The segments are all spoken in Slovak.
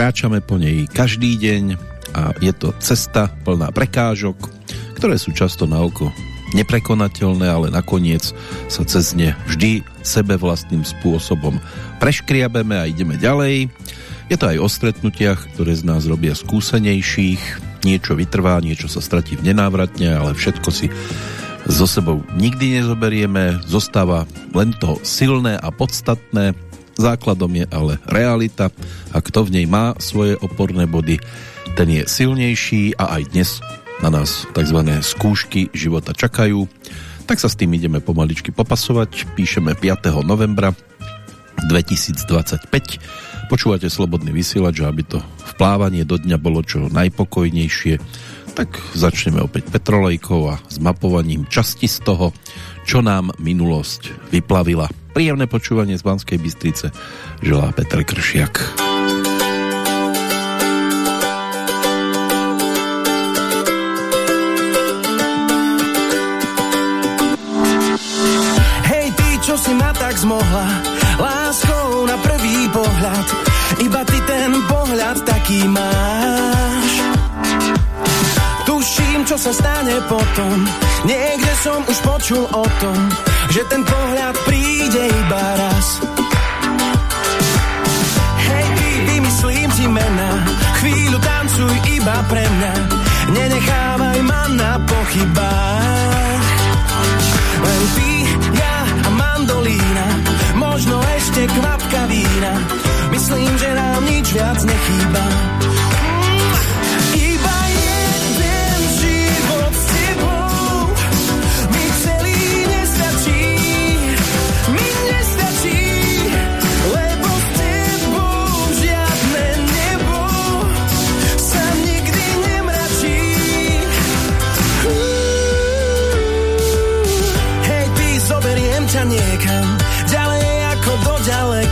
Kráčame po nej každý deň a je to cesta plná prekážok, ktoré sú často na oko neprekonateľné, ale nakoniec sa cez ne vždy sebe vlastným spôsobom preškriabeme a ideme ďalej. Je to aj o stretnutiach, ktoré z nás robia skúsenejších, niečo vytrvá, niečo sa stratí v nenávratne, ale všetko si so sebou nikdy nezoberieme, zostáva len to silné a podstatné, základom je ale realita a kto v nej má svoje oporné body, ten je silnejší a aj dnes na nás tzv. skúšky života čakajú. Tak sa s tým ideme pomaličky popasovať. Píšeme 5. novembra 2025. Počúvate Slobodný vysielač, aby to vplávanie do dňa bolo čo najpokojnejšie. Tak začneme opäť petrolejkou a zmapovaním časti z toho, čo nám minulosť vyplavila. Príjemné počúvanie z Banskej Bystrice želá Petr Kršiak. zmohla láskou na prvý pohľad. Iba ty ten pohľad taký máš. Tuším, čo sa stane potom. Som už počul o tom, že ten pohľad príde iba raz. Hej, ty, vymyslím ti mena, chvíľu tancuj iba pre mňa. Nenechávaj ma na pochybách. Len ty mandolína, možno ešte kvapka vína. Myslím, že nám nič viac nechýba.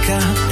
cerca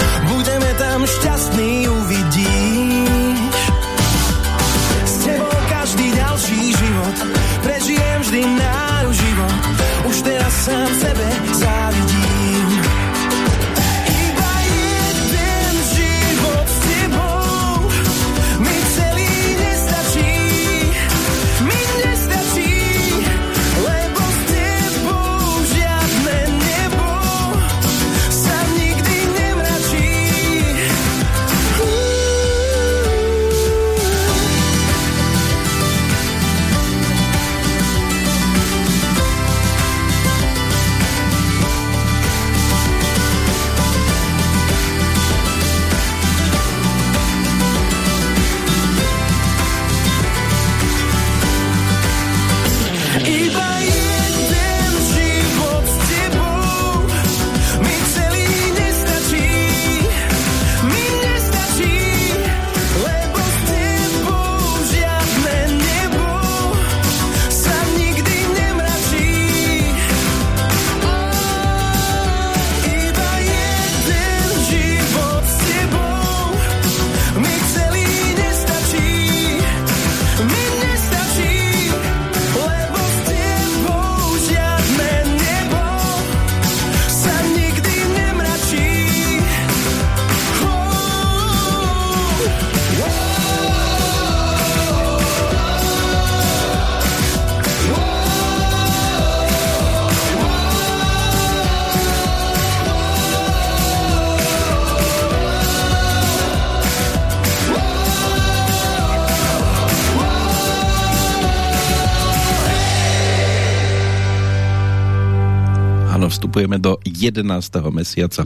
11. mesiaca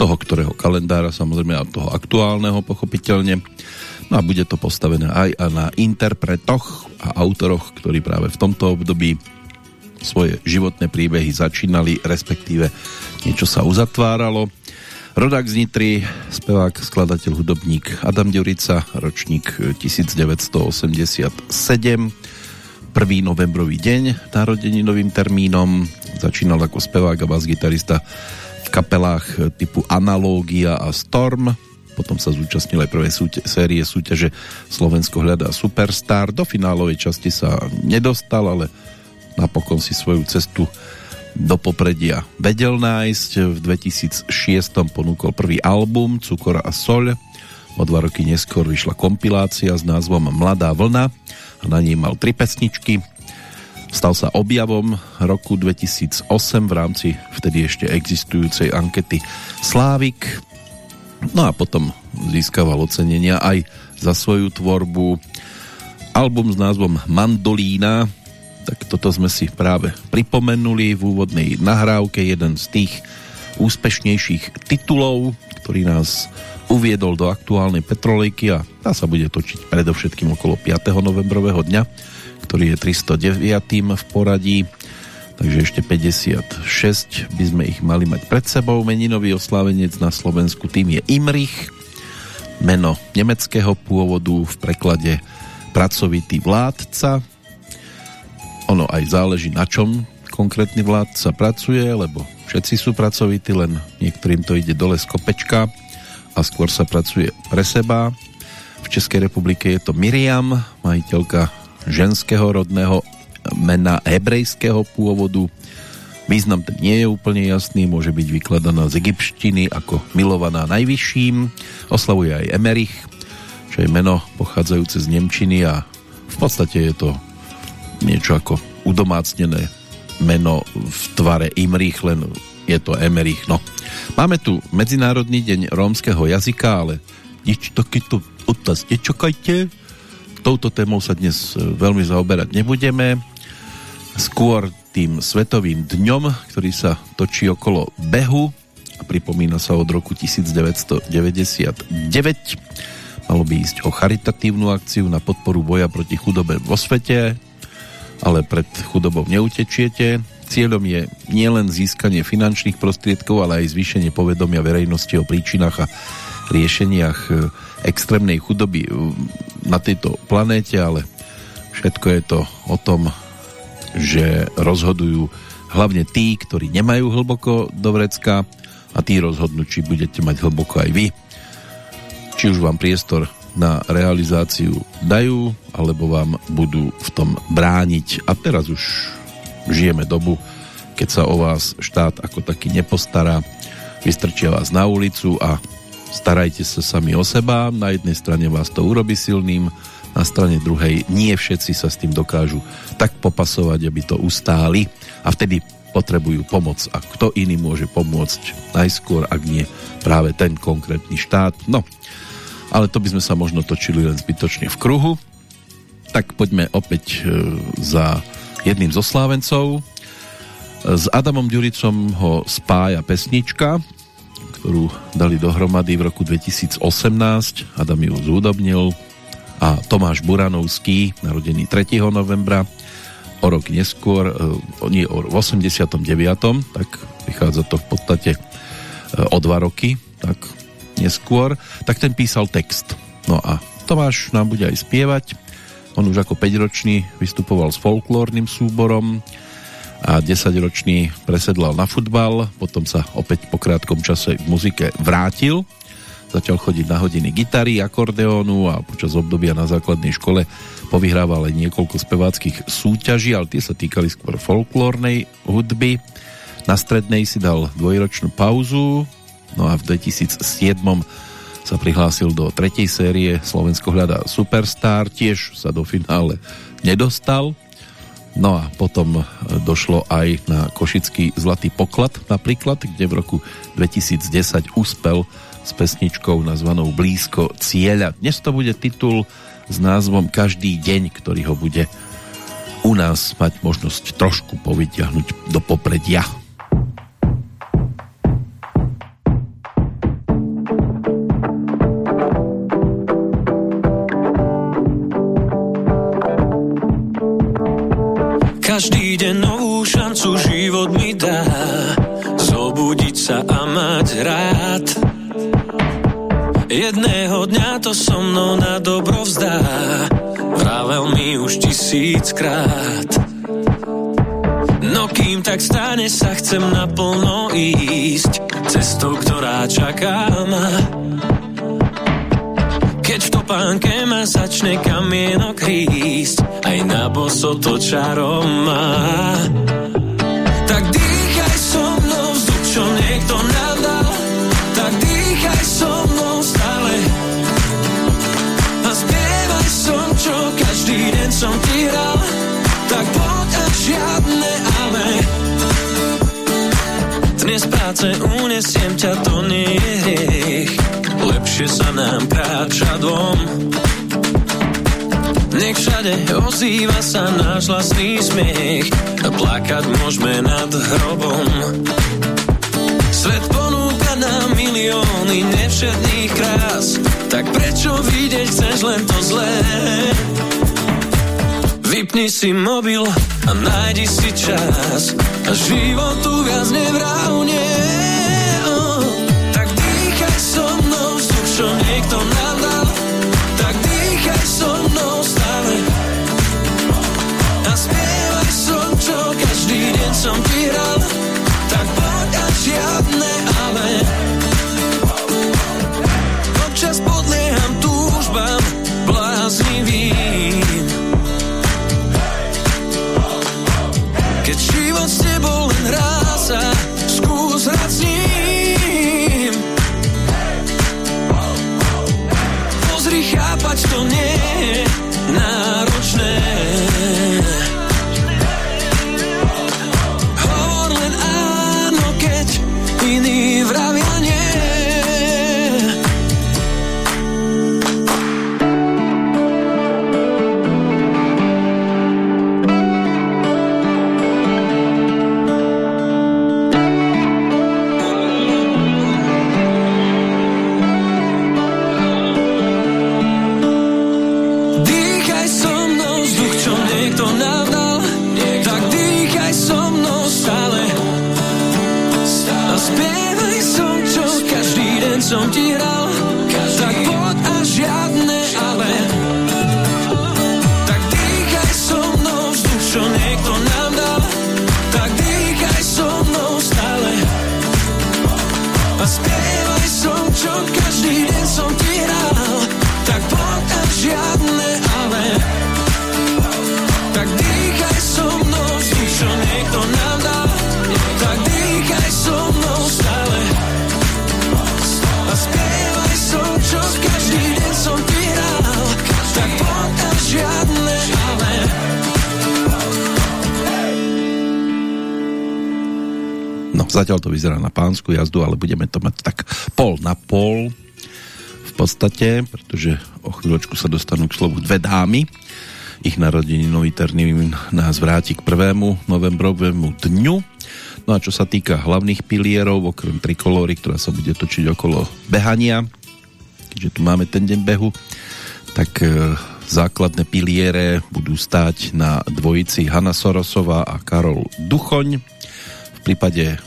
toho, ktorého kalendára, samozrejme a toho aktuálneho pochopiteľne. No a bude to postavené aj na interpretoch a autoroch, ktorí práve v tomto období svoje životné príbehy začínali, respektíve niečo sa uzatváralo. Rodák z Nitry, spevák, skladateľ, hudobník Adam Ďurica, ročník 1987, 1. novembrový deň, novým termínom, Začínal ako spevák a bas-gitarista v kapelách typu Analógia a Storm. Potom sa zúčastnil aj prvej súte- série súťaže Slovensko hľadá Superstar. Do finálovej časti sa nedostal, ale napokon si svoju cestu do popredia vedel nájsť. V 2006 ponúkol prvý album Cukor a soľ. O dva roky neskôr vyšla kompilácia s názvom Mladá vlna na nej mal tri pesničky. Stal sa objavom roku 2008 v rámci vtedy ešte existujúcej ankety Slávik. No a potom získaval ocenenia aj za svoju tvorbu. Album s názvom Mandolína tak toto sme si práve pripomenuli v úvodnej nahrávke, jeden z tých úspešnejších titulov, ktorý nás uviedol do aktuálnej petrolejky a tá sa bude točiť predovšetkým okolo 5. novembrového dňa, ktorý je 309. v poradí, takže ešte 56 by sme ich mali mať pred sebou. Meninový oslávenec na Slovensku tým je Imrich, meno nemeckého pôvodu v preklade pracovitý vládca, ono aj záleží na čom konkrétny vládca pracuje, lebo všetci sú pracovití, len niektorým to ide dole z kopečka a skôr sa pracuje pre seba. V Českej republike je to Miriam, majiteľka ženského rodného mena hebrejského pôvodu. Význam ten nie je úplne jasný, môže byť vykladaná z egyptštiny ako milovaná najvyšším. Oslavuje aj Emerich, čo je meno pochádzajúce z Nemčiny a v podstate je to niečo ako udomácnené meno v tvare Imrich, len je to Emerich. No. Máme tu Medzinárodný deň rómskeho jazyka, ale nič otaz nečakajte. Touto témou sa dnes e, veľmi zaoberať nebudeme. Skôr tým svetovým dňom, ktorý sa točí okolo behu a pripomína sa od roku 1999. Malo by ísť o charitatívnu akciu na podporu boja proti chudobe vo svete, ale pred chudobou neutečiete. Cieľom je nielen získanie finančných prostriedkov, ale aj zvýšenie povedomia verejnosti o príčinách a riešeniach e, extrémnej chudoby na tejto planéte, ale všetko je to o tom, že rozhodujú hlavne tí, ktorí nemajú hlboko do vrecka a tí rozhodnú, či budete mať hlboko aj vy. Či už vám priestor na realizáciu dajú, alebo vám budú v tom brániť. A teraz už žijeme dobu, keď sa o vás štát ako taký nepostará, vystrčia vás na ulicu a starajte sa sami o seba. Na jednej strane vás to urobi silným, na strane druhej nie všetci sa s tým dokážu tak popasovať, aby to ustáli a vtedy potrebujú pomoc a kto iný môže pomôcť najskôr, ak nie práve ten konkrétny štát. No, ale to by sme sa možno točili len zbytočne v kruhu. Tak poďme opäť e, za jedným zo Slávencov. S Adamom Ďuricom ho spája pesnička, ktorú dali dohromady v roku 2018. Adam ju zúdobnil a Tomáš Buranovský, narodený 3. novembra, o rok neskôr, e, nie o 89. tak vychádza to v podstate e, o dva roky, tak neskôr, tak ten písal text. No a Tomáš nám bude aj spievať. On už ako 5-ročný vystupoval s folklórnym súborom a 10-ročný presedlal na futbal, potom sa opäť po krátkom čase v muzike vrátil. Začal chodiť na hodiny gitary, akordeónu a počas obdobia na základnej škole povyhrával aj niekoľko speváckých súťaží, ale tie sa týkali skôr folklórnej hudby. Na strednej si dal dvojročnú pauzu, No a v 2007 sa prihlásil do tretej série Slovensko hľadá Superstar, tiež sa do finále nedostal. No a potom došlo aj na Košický Zlatý poklad napríklad, kde v roku 2010 uspel s pesničkou nazvanou Blízko cieľa. Dnes to bude titul s názvom Každý deň, ktorý ho bude u nás mať možnosť trošku povyťahnuť do popredia. Každý deň novú šancu život mi dá. Zobudiť sa a mať rád. Jedného dňa to so mnou na dobro vzdá. Vravel mi už tisíckrát. No kým tak stane sa chcem naplno ísť. Cestou, ktorá čaká ma Veď v topánke ma začne kamienok hrísť, aj na boso to čarom má. Tak dýchaj so mnou vzduch, čo niekto nám tak dýchaj so mnou stále. A spievaj som, čo každý deň som ti hral, tak poď a žiadne ale. Dnes práce unesiem ťa, to nie je hriech Lepšie sa nám kráča dvom. Nech všade ozýva sa náš vlastný smiech plakať môžeme nad hrobom. Svet ponúka nám milióny nevšetných krás, tak prečo vidieť chceš len to zlé? Vypni si mobil a nájdi si čas a životu viac nevrávne. Niekto nám dal, tak dýchaj so mnou stále. A spievaj som, čo každý deň som ti hral, tak poď a žiadne Pozri, chápať to nie na pánsku jazdu, ale budeme to mať tak pol na pol v podstate, pretože o chvíľočku sa dostanú k slovu dve dámy. Ich narodeninový termín nás vráti k 1. novembrovému dňu. No a čo sa týka hlavných pilierov, okrem trikolóry, ktorá sa bude točiť okolo behania, keďže tu máme ten deň behu, tak e, základné piliere budú stáť na dvojici Hanna Sorosová a Karol Duchoň. V prípade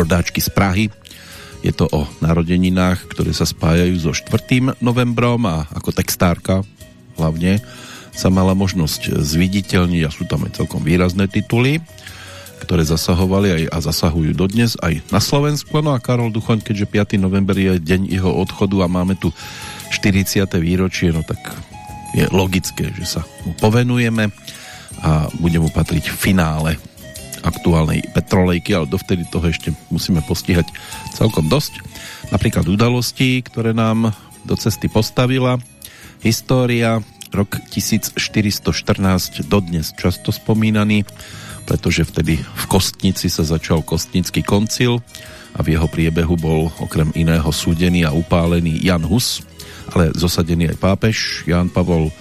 rodáčky z Prahy je to o narodeninách, ktoré sa spájajú so 4. novembrom a ako textárka hlavne sa mala možnosť zviditeľniť a sú tam aj celkom výrazné tituly, ktoré zasahovali aj a zasahujú dodnes aj na Slovensku. No a Karol Duchoň, keďže 5. november je deň jeho odchodu a máme tu 40. výročie, no tak je logické, že sa mu povenujeme a bude mu patriť finále aktuálnej petrolejky, ale dovtedy toho ešte musíme postihať celkom dosť. Napríklad udalosti, ktoré nám do cesty postavila. História, rok 1414, dodnes často spomínaný, pretože vtedy v Kostnici sa začal Kostnický koncil a v jeho priebehu bol okrem iného súdený a upálený Jan Hus, ale zosadený aj pápež Jan Pavol,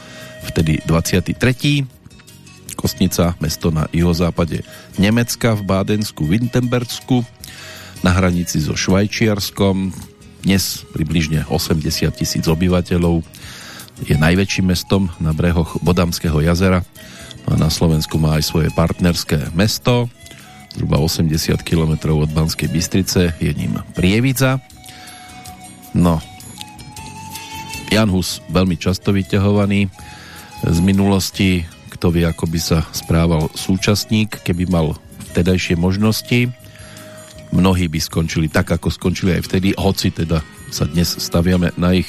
vtedy 23. Kostnica, mesto na juhozápade Nemecka v Bádensku, Wintembersku, na hranici so Švajčiarskom, dnes približne 80 tisíc obyvateľov, je najväčším mestom na brehoch Bodamského jazera. No a na Slovensku má aj svoje partnerské mesto, zhruba 80 km od Banskej Bystrice, je ním Prievidza. No, Jan Hus veľmi často vyťahovaný z minulosti kto vie, ako by sa správal súčasník, keby mal vtedajšie možnosti. Mnohí by skončili tak, ako skončili aj vtedy, hoci teda sa dnes staviame na ich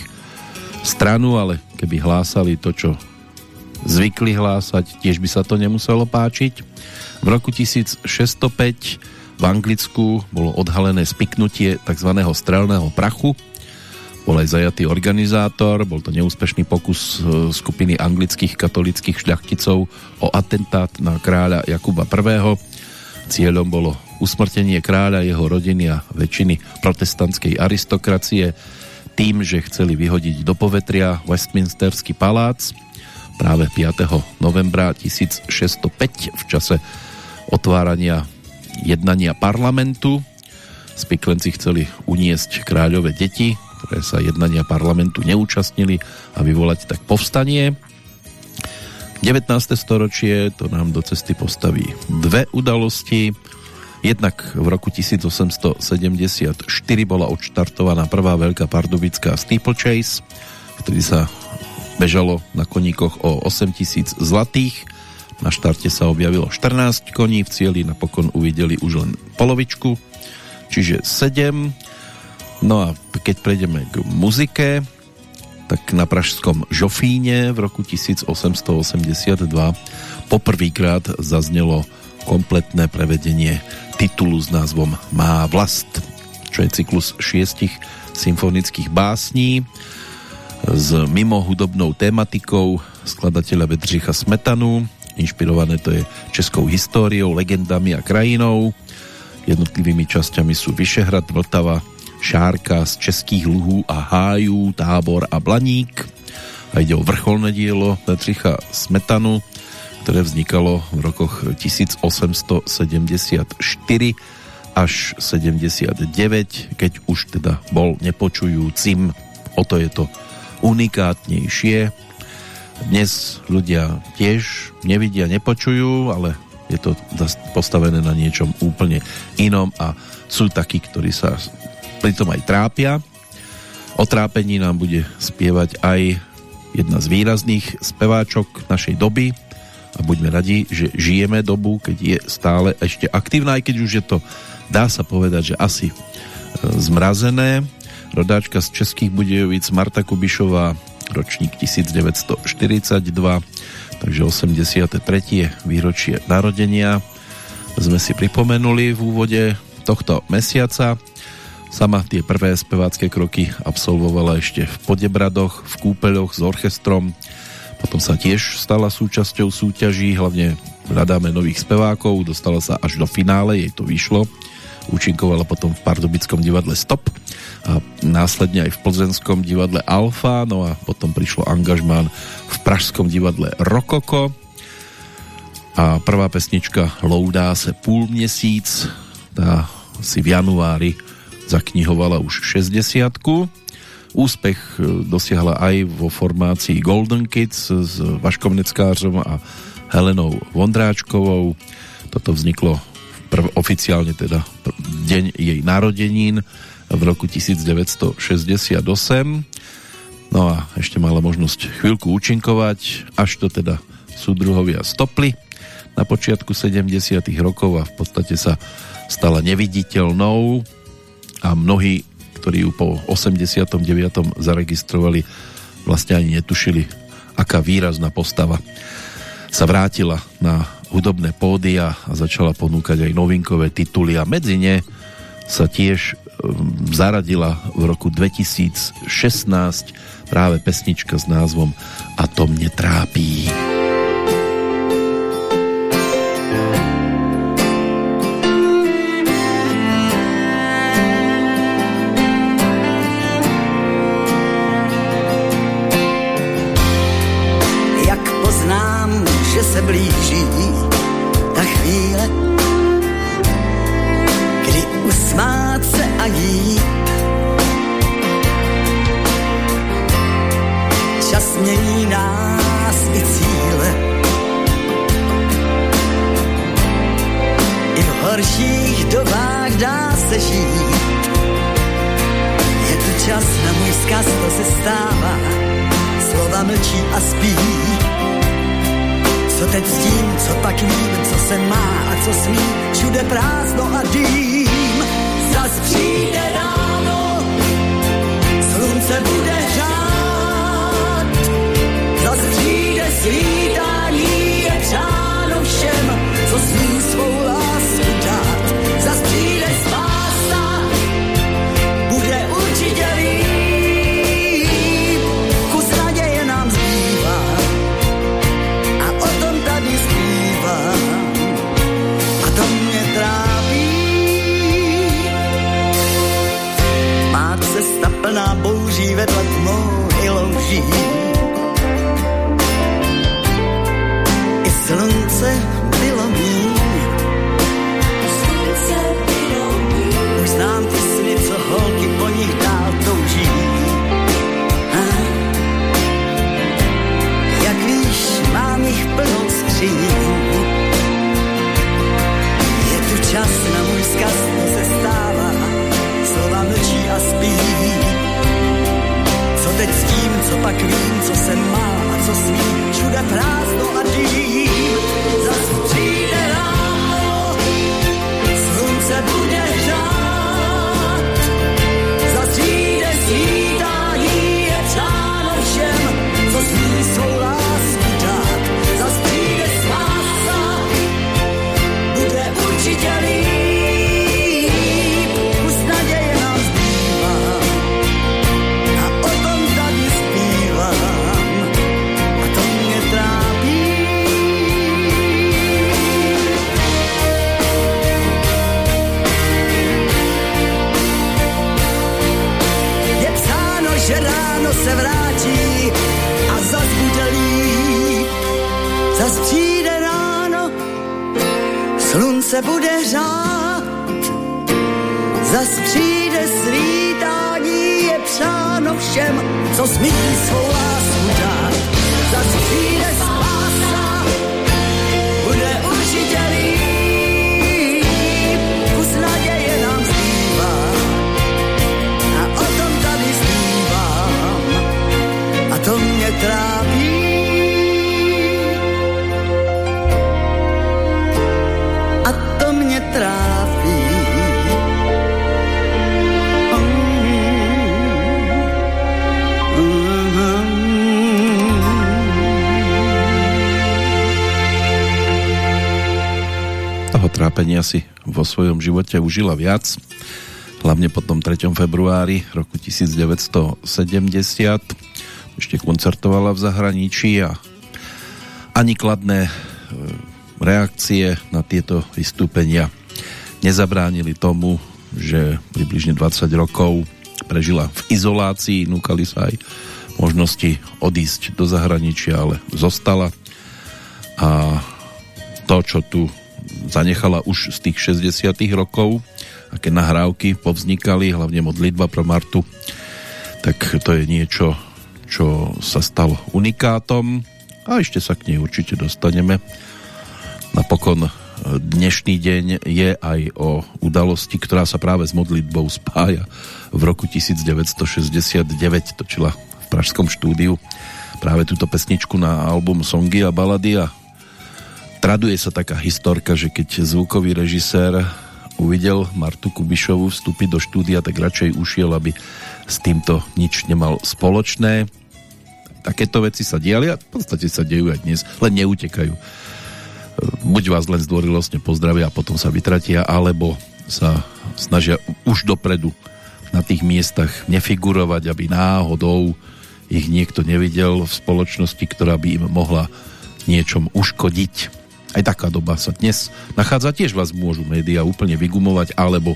stranu, ale keby hlásali to, čo zvykli hlásať, tiež by sa to nemuselo páčiť. V roku 1605 v Anglicku bolo odhalené spiknutie tzv. strelného prachu. Bol aj zajatý organizátor, bol to neúspešný pokus e, skupiny anglických katolických šľachticov o atentát na kráľa Jakuba I. Cieľom bolo usmrtenie kráľa, jeho rodiny a väčšiny protestantskej aristokracie tým, že chceli vyhodiť do povetria Westminsterský palác práve 5. novembra 1605 v čase otvárania jednania parlamentu. Spiklenci chceli uniesť kráľové deti, ktoré sa jednania parlamentu neúčastnili a vyvolať tak povstanie. 19. storočie to nám do cesty postaví dve udalosti. Jednak v roku 1874 bola odštartovaná prvá veľká pardubická steeplechase, vtedy sa bežalo na koníkoch o 8000 zlatých. Na štarte sa objavilo 14 koní, v cieli napokon uvideli už len polovičku, čiže 7 No a keď prejdeme k muzike, tak na pražskom Žofíne v roku 1882 poprvýkrát zaznelo kompletné prevedenie titulu s názvom Má vlast, čo je cyklus šiestich symfonických básní s mimohudobnou tématikou skladateľa Bedřicha Smetanu. Inšpirované to je českou históriou, legendami a krajinou. Jednotlivými časťami sú Vyšehrad, Vltava, Šárka z českých luhů a hájů, Tábor a Blaník. A ide o vrcholné dielo Bedřicha Smetanu, ktoré vznikalo v rokoch 1874 až 79, keď už teda bol nepočujúcim. O to je to unikátnejšie. Dnes ľudia tiež nevidia, nepočujú, ale je to postavené na niečom úplne inom a sú takí, ktorí sa pritom aj trápia. O trápení nám bude spievať aj jedna z výrazných speváčok našej doby a buďme radi, že žijeme dobu, keď je stále ešte aktívna, aj keď už je to, dá sa povedať, že asi e, zmrazené. Rodáčka z Českých Budejovic Marta Kubišová, ročník 1942, takže 83. výročie narodenia sme si pripomenuli v úvode tohto mesiaca. Sama tie prvé spevácké kroky absolvovala ešte v Podebradoch, v kúpeľoch s orchestrom. Potom sa tiež stala súčasťou súťaží, hlavne hľadáme nových spevákov, dostala sa až do finále, jej to vyšlo. Účinkovala potom v Pardubickom divadle Stop a následne aj v Plzenskom divadle Alfa, no a potom prišlo angažmán v Pražskom divadle Rokoko a prvá pesnička Loudá se půl měsíc, tá si v januári zaknihovala už 60 Úspech e, dosiahla aj vo formácii Golden Kids s Vaškom Neckářom a Helenou Vondráčkovou. Toto vzniklo prv, oficiálne teda deň jej narodenín v roku 1968. No a ešte mala možnosť chvíľku účinkovať, až to teda súdruhovia stopli na počiatku 70 rokov a v podstate sa stala neviditeľnou a mnohí, ktorí ju po 89. zaregistrovali, vlastne ani netušili, aká výrazná postava sa vrátila na hudobné pódia a začala ponúkať aj novinkové tituly a medzi ne sa tiež um, zaradila v roku 2016 práve pesnička s názvom A to mne trápí. Živote užila viac, hlavne po tom 3. februári roku 1970. Ešte koncertovala v zahraničí a ani kladné e, reakcie na tieto vystúpenia nezabránili tomu, že približne 20 rokov prežila v izolácii, núkali sa aj možnosti odísť do zahraničia, ale zostala a to, čo tu zanechala už z tých 60 rokov, aké nahrávky povznikali, hlavne modlitba pro Martu, tak to je niečo, čo sa stalo unikátom a ešte sa k nej určite dostaneme. Napokon dnešný deň je aj o udalosti, ktorá sa práve s modlitbou spája. V roku 1969 točila v pražskom štúdiu práve túto pesničku na album Songy a balady a traduje sa taká historka, že keď zvukový režisér uvidel Martu Kubišovu vstúpiť do štúdia, tak radšej ušiel, aby s týmto nič nemal spoločné. Takéto veci sa diali a v podstate sa dejú aj dnes, len neutekajú. Buď vás len zdvorilostne pozdravia a potom sa vytratia, alebo sa snažia už dopredu na tých miestach nefigurovať, aby náhodou ich niekto nevidel v spoločnosti, ktorá by im mohla niečom uškodiť. Aj taká doba sa dnes nachádza. Tiež vás môžu médiá úplne vygumovať, alebo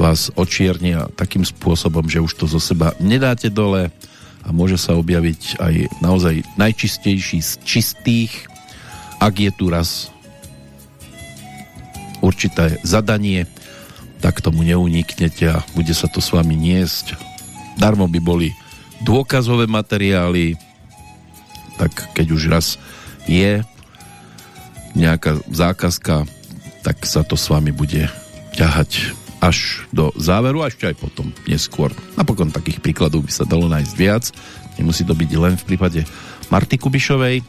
vás očiernia takým spôsobom, že už to zo seba nedáte dole a môže sa objaviť aj naozaj najčistejší z čistých, ak je tu raz určité zadanie, tak tomu neuniknete a bude sa to s vami niesť. Darmo by boli dôkazové materiály, tak keď už raz je nejaká zákazka, tak sa to s vami bude ťahať až do záveru a ešte aj potom neskôr. Napokon takých príkladov by sa dalo nájsť viac. Nemusí to byť len v prípade Marty Kubišovej,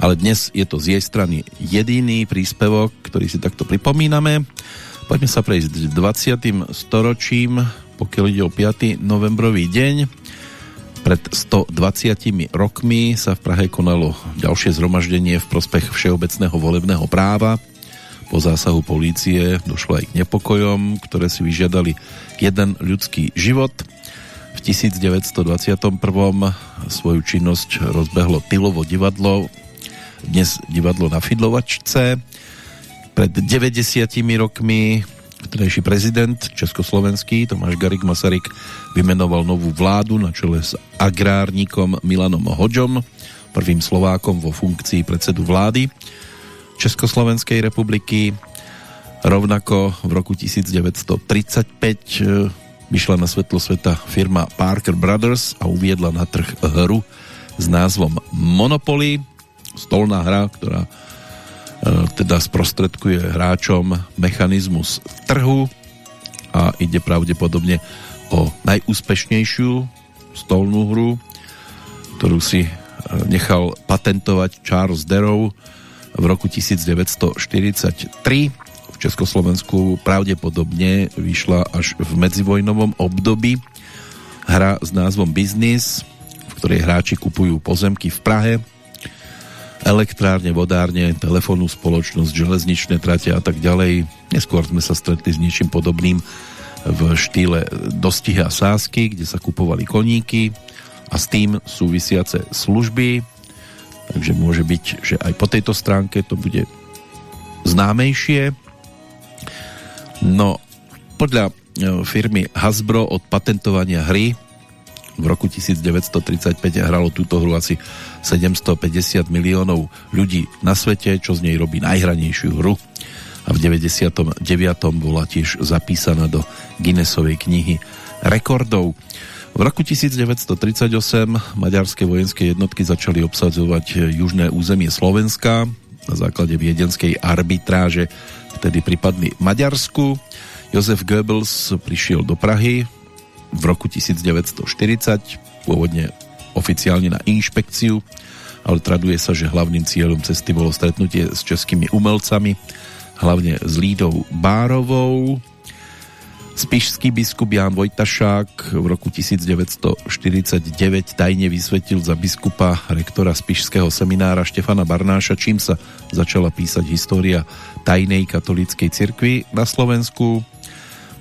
ale dnes je to z jej strany jediný príspevok, ktorý si takto pripomíname. Poďme sa prejsť 20. storočím, pokiaľ ide o 5. novembrový deň. Pred 120 rokmi sa v Prahe konalo ďalšie zhromaždenie v prospech všeobecného volebného práva. Po zásahu polície došlo aj k nepokojom, ktoré si vyžiadali jeden ľudský život. V 1921. svoju činnosť rozbehlo Tylovo divadlo, dnes divadlo na Fidlovačce. Pred 90 rokmi Vtedajší prezident československý Tomáš Garik Masaryk vymenoval novú vládu na čele s agrárnikom Milanom Hoďom, prvým Slovákom vo funkcii predsedu vlády Československej republiky. Rovnako v roku 1935 e, vyšla na svetlo sveta firma Parker Brothers a uviedla na trh hru s názvom Monopoly, stolná hra, ktorá teda sprostredkuje hráčom mechanizmus trhu a ide pravdepodobne o najúspešnejšiu stolnú hru, ktorú si e, nechal patentovať Charles Darrow v roku 1943. V Československu pravdepodobne vyšla až v medzivojnovom období hra s názvom Business, v ktorej hráči kupujú pozemky v Prahe elektrárne, vodárne, telefónnu spoločnosť, železničné trate a tak ďalej. Neskôr sme sa stretli s niečím podobným v štýle dostihy a sásky, kde sa kupovali koníky a s tým súvisiace služby. Takže môže byť, že aj po tejto stránke to bude známejšie. No, podľa e, firmy Hasbro od patentovania hry v roku 1935 hralo túto hru asi 750 miliónov ľudí na svete, čo z nej robí najhranejšiu hru. A v 99. bola tiež zapísaná do Guinnessovej knihy rekordov. V roku 1938 maďarské vojenské jednotky začali obsadzovať južné územie Slovenska na základe viedenskej arbitráže, vtedy pripadli Maďarsku. Josef Goebbels prišiel do Prahy v roku 1940, pôvodne oficiálne na inšpekciu, ale traduje sa, že hlavným cieľom cesty bolo stretnutie s českými umelcami, hlavne s Lídou Bárovou. Spišský biskup Ján Vojtašák v roku 1949 tajne vysvetil za biskupa rektora Spišského seminára Štefana Barnáša, čím sa začala písať história tajnej katolíckej cirkvi na Slovensku,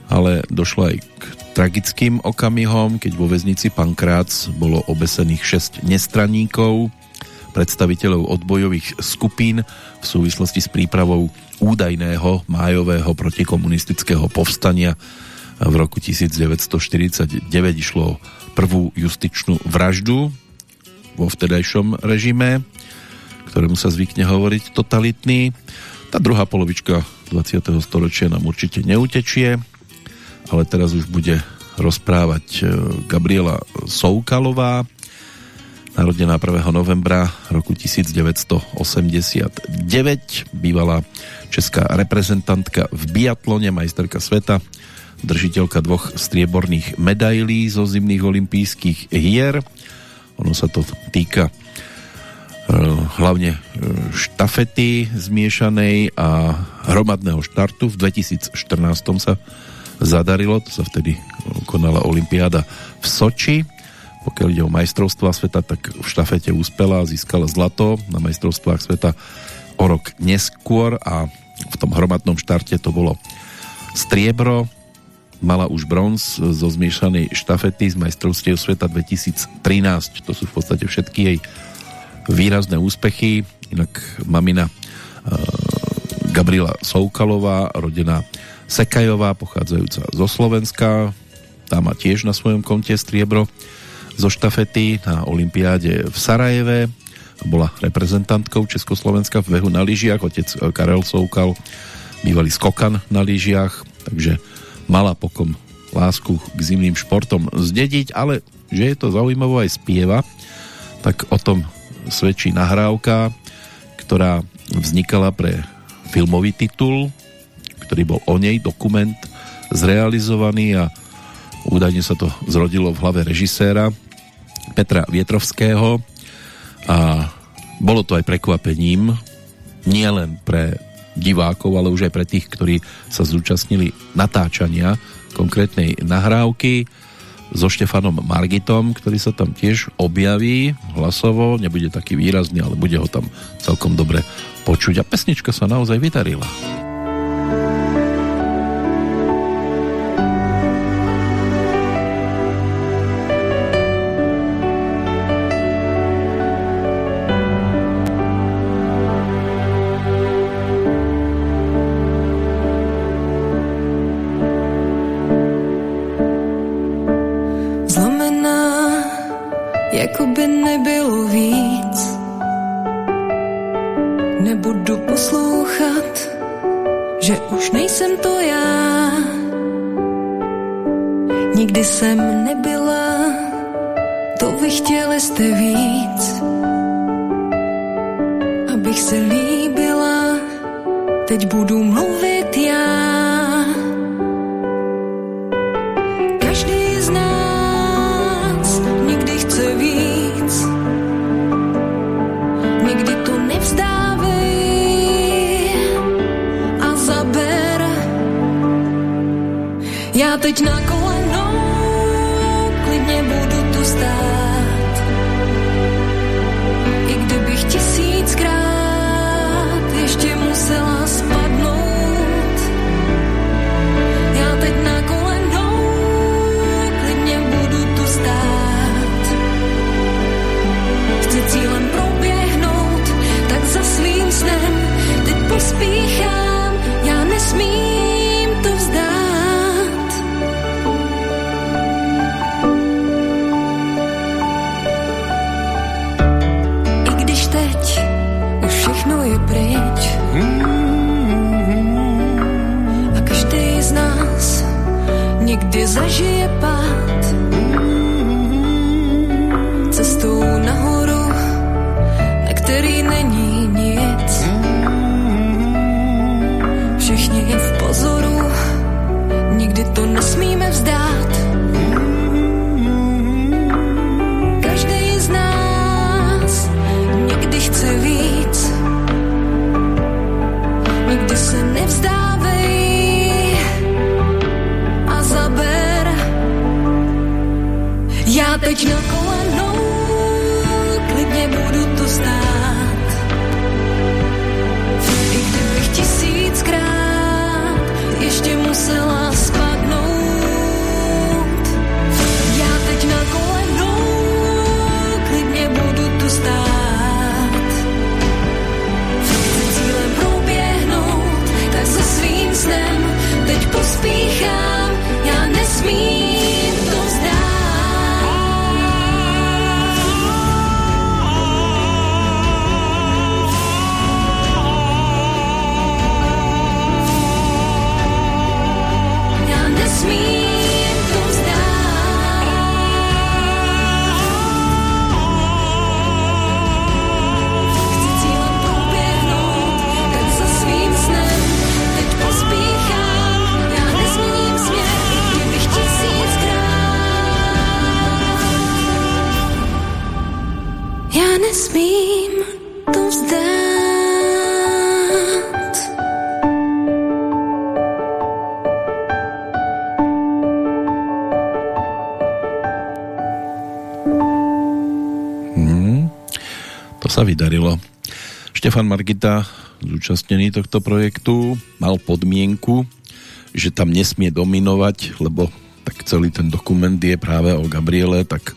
ale došlo aj k tragickým okamihom, keď vo väznici Pankrác bolo obesených 6 nestraníkov, predstaviteľov odbojových skupín v súvislosti s prípravou údajného májového protikomunistického povstania v roku 1949 išlo prvú justičnú vraždu vo vtedajšom režime, ktorému sa zvykne hovoriť totalitný. Tá druhá polovička 20. storočia nám určite neutečie ale teraz už bude rozprávať e, Gabriela Soukalová, narodená 1. novembra roku 1989, bývalá česká reprezentantka v biatlone, majsterka sveta, držiteľka dvoch strieborných medailí zo zimných olympijských hier. Ono sa to týka e, hlavne e, štafety zmiešanej a hromadného štartu. V 2014 sa zadarilo, to sa vtedy konala Olympiáda v Soči. Pokiaľ ide o majstrovstvá sveta, tak v štafete úspela, získala zlato na majstrovstvách sveta o rok neskôr a v tom hromadnom štarte to bolo striebro, mala už bronz zo zmiešanej štafety z majstrovstiev sveta 2013. To sú v podstate všetky jej výrazné úspechy. Inak mamina uh, Gabriela Soukalová, rodená Sekajová, pochádzajúca zo Slovenska, tá má tiež na svojom konte striebro zo štafety na Olympiáde v Sarajeve. Bola reprezentantkou Československa v behu na lyžiach, otec Karel Soukal, bývalý skokan na lyžiach, takže mala pokom lásku k zimným športom zdediť, ale že je to zaujímavé aj spieva, tak o tom svedčí nahrávka, ktorá vznikala pre filmový titul ktorý bol o nej, dokument zrealizovaný a údajne sa to zrodilo v hlave režiséra Petra Vietrovského. A bolo to aj prekvapením nielen pre divákov, ale už aj pre tých, ktorí sa zúčastnili natáčania konkrétnej nahrávky so Štefanom Margitom, ktorý sa tam tiež objaví hlasovo, nebude taký výrazný, ale bude ho tam celkom dobre počuť. A pesnička sa naozaj vydarila. Teď Štefan Margita, zúčastnený tohto projektu, mal podmienku, že tam nesmie dominovať, lebo tak celý ten dokument je práve o Gabriele, tak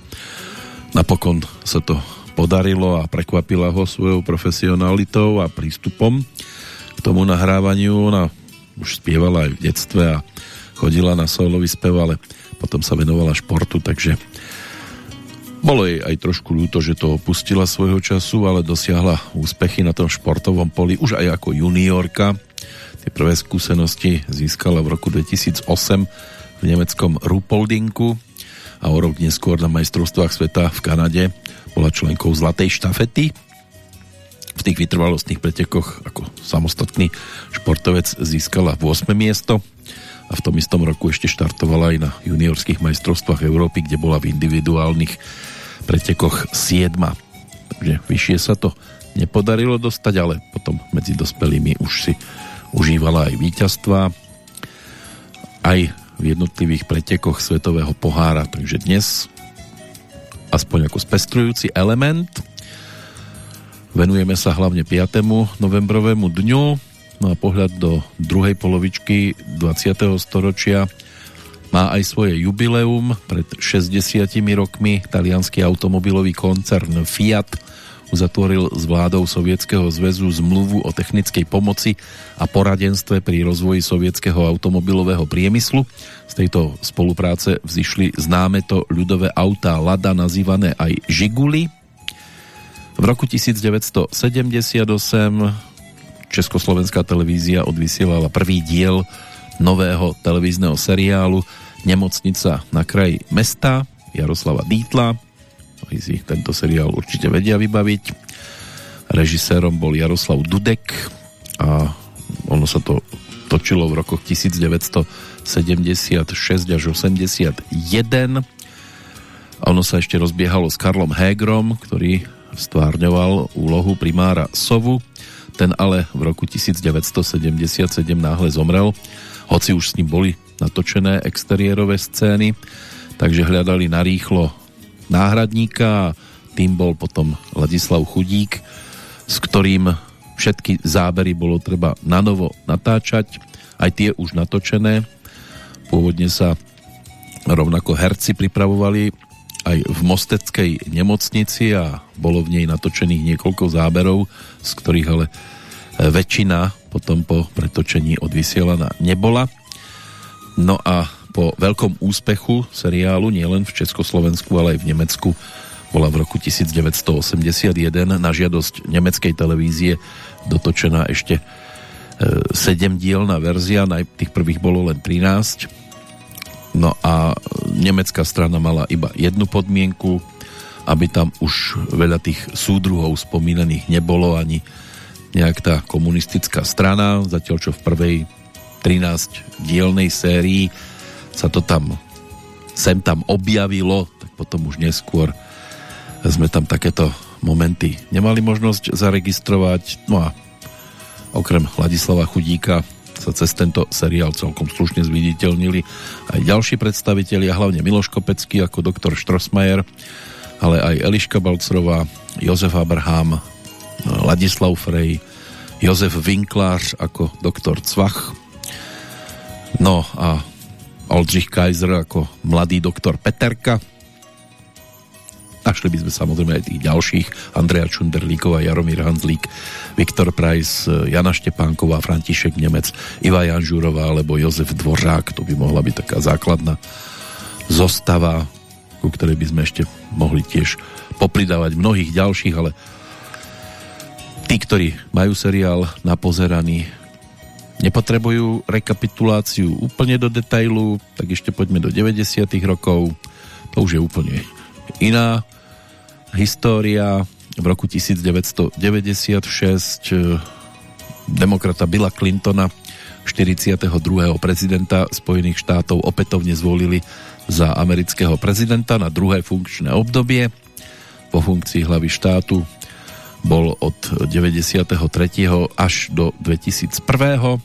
napokon sa to podarilo a prekvapila ho svojou profesionalitou a prístupom k tomu nahrávaniu. Ona už spievala aj v detstve a chodila na solový spev, ale potom sa venovala športu, takže bolo jej aj trošku ľúto, že to opustila svojho času, ale dosiahla úspechy na tom športovom poli už aj ako juniorka. Tie prvé skúsenosti získala v roku 2008 v nemeckom Rupoldinku a o rok neskôr na majstrovstvách sveta v Kanade bola členkou Zlatej štafety. V tých vytrvalostných pretekoch ako samostatný športovec získala 8. miesto a v tom istom roku ešte štartovala aj na juniorských majstrovstvách Európy, kde bola v individuálnych pretekoch 7. Takže vyššie sa to nepodarilo dostať, ale potom medzi dospelými už si užívala aj víťazstva aj v jednotlivých pretekoch svetového pohára. Takže dnes aspoň ako spestrujúci element. Venujeme sa hlavne 5. novembrovému dňu no a pohľad do druhej polovičky 20. storočia má aj svoje jubileum. Pred 60 rokmi talianský automobilový koncern Fiat uzatvoril s vládou Sovietskeho zväzu zmluvu o technickej pomoci a poradenstve pri rozvoji sovietského automobilového priemyslu. Z tejto spolupráce vzýšli známe to ľudové autá Lada nazývané aj Žiguli. V roku 1978 Československá televízia odvysielala prvý diel nového televízneho seriálu Nemocnica na kraji mesta Jaroslava Dítla Mnohí si tento seriál určite vedia vybaviť. Režisérom bol Jaroslav Dudek a ono sa to točilo v rokoch 1976 až 81 a ono sa ešte rozbiehalo s Karlom Hegrom, ktorý stvárňoval úlohu primára Sovu. Ten ale v roku 1977 náhle zomrel, hoci už s ním boli natočené exteriérové scény, takže hľadali narýchlo náhradníka a tým bol potom Ladislav Chudík, s ktorým všetky zábery bolo treba nanovo natáčať, aj tie už natočené. Pôvodne sa rovnako herci pripravovali aj v Mosteckej nemocnici a bolo v nej natočených niekoľko záberov, z ktorých ale väčšina potom po pretočení odvysielaná nebola. No a po veľkom úspechu seriálu nielen v Československu, ale aj v Nemecku bola v roku 1981 na žiadosť nemeckej televízie dotočená ešte 7 e, dielna verzia, tých prvých bolo len 13. No a nemecká strana mala iba jednu podmienku, aby tam už veľa tých súdruhov spomínaných nebolo, ani nejak tá komunistická strana, zatiaľ čo v prvej 13 dielnej sérii sa to tam sem tam objavilo, tak potom už neskôr sme tam takéto momenty nemali možnosť zaregistrovať. No a okrem Ladislava Chudíka sa cez tento seriál celkom slušne zviditeľnili aj ďalší predstavitelia, hlavne Miloš Kopecký ako doktor Štrosmajer, ale aj Eliška Balcrová, Jozef Abraham, Ladislav Frej, Jozef Vinklář ako doktor Cvach. No a Oldřich Kaiser ako mladý doktor Peterka. Našli by sme samozrejme aj tých ďalších, Andrea Čunderlíková, Jaromír Hanzlík, Viktor Price, Jana Štepánková, František Nemec, Iva Janžurová alebo Jozef Dvořák, to by mohla byť taká základná zostava, ku ktorej by sme ešte mohli tiež popridávať mnohých ďalších, ale tí, ktorí majú seriál napozeraný, nepotrebujú rekapituláciu úplne do detailu, tak ešte poďme do 90. rokov. To už je úplne iná história. V roku 1996 eh, demokrata Billa Clintona 42. prezidenta Spojených štátov opätovne zvolili za amerického prezidenta na druhé funkčné obdobie. Po funkcii hlavy štátu bol od 93. až do 2001.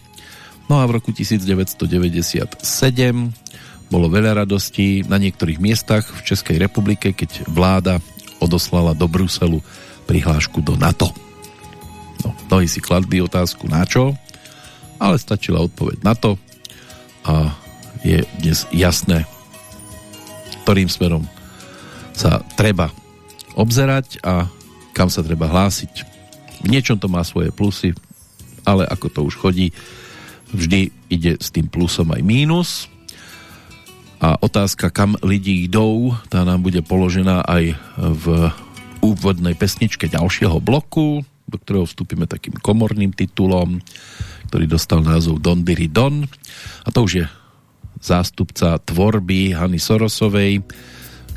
No a v roku 1997 bolo veľa radostí na niektorých miestach v Českej republike, keď vláda odoslala do Bruselu prihlášku do NATO. No, mnohí si kladli otázku na čo, ale stačila odpoveď na to a je dnes jasné, ktorým smerom sa treba obzerať a kam sa treba hlásiť. V niečom to má svoje plusy, ale ako to už chodí, vždy ide s tým plusom aj mínus a otázka, kam lidi idú, tá nám bude položená aj v úvodnej pesničke ďalšieho bloku, do ktorého vstúpime takým komorným titulom, ktorý dostal názov Don Diri Don a to už je zástupca tvorby Hany Sorosovej,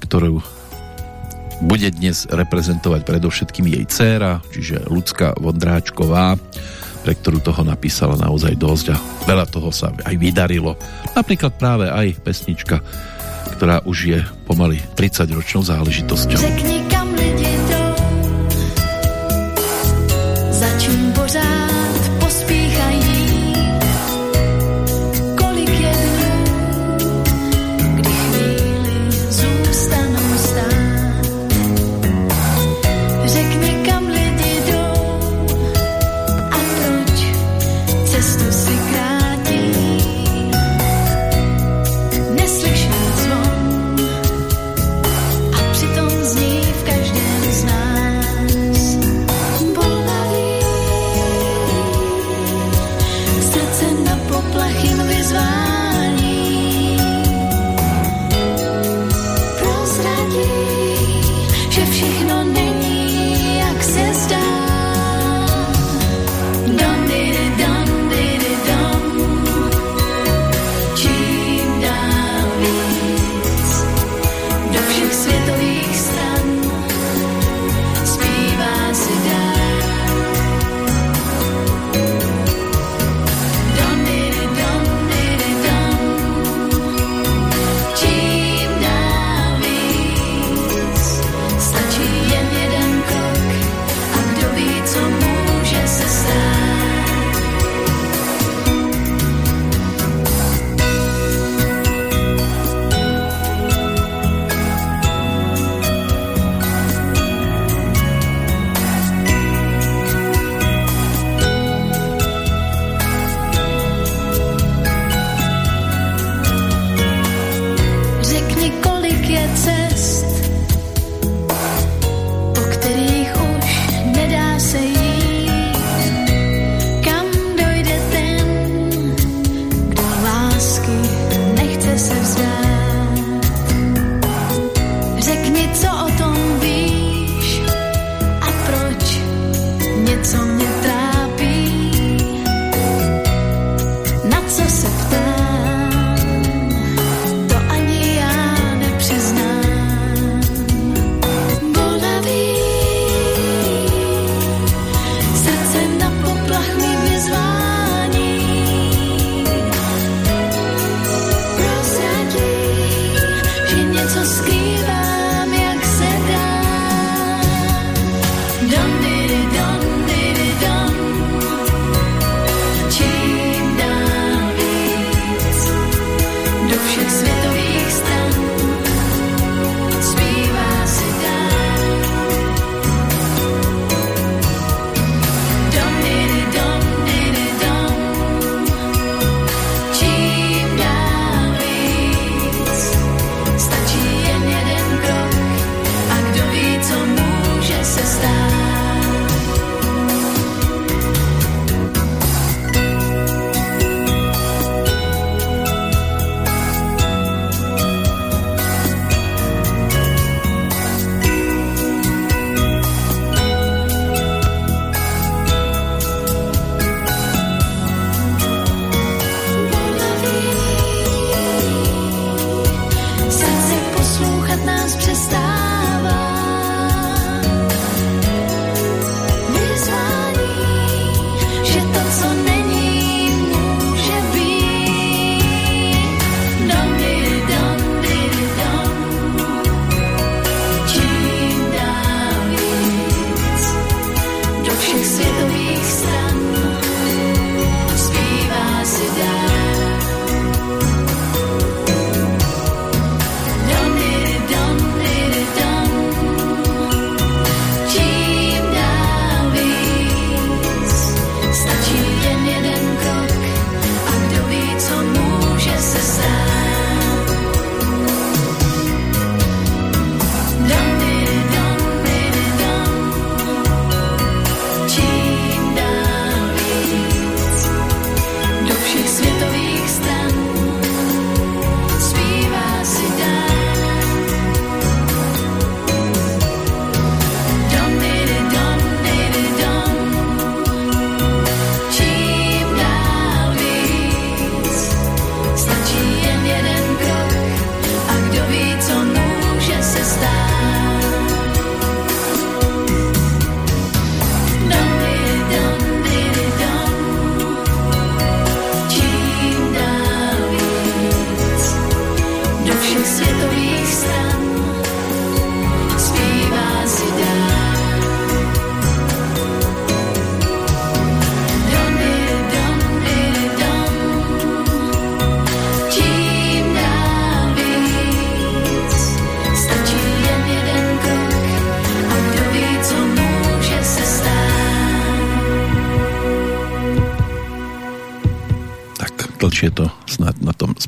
ktorú bude dnes reprezentovať predovšetkým jej dcéra, čiže Lucka Vondráčková, pre ktorú toho napísala naozaj dosť a veľa toho sa aj vydarilo. Napríklad práve aj pesnička, ktorá už je pomaly 30 ročnou záležitosťou. Řekni,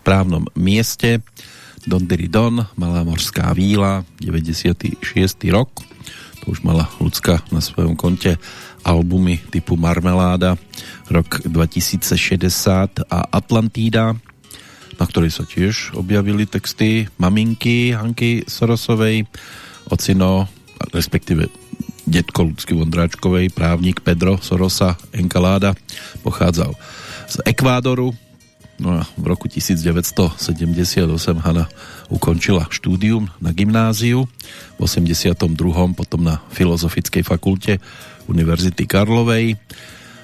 správnom mieste. Don Diri Don, Malá morská víla, 96. rok. To už mala ľudská na svojom konte albumy typu Marmeláda, rok 2060 a Atlantída, na ktorej sa tiež objavili texty maminky Hanky Sorosovej, ocino, respektíve detko Ľudsky Vondráčkovej, právnik Pedro Sorosa Encaláda, pochádzal z Ekvádoru, No a v roku 1978 Hanna ukončila štúdium na gymnáziu, v 82. potom na Filozofickej fakulte Univerzity Karlovej.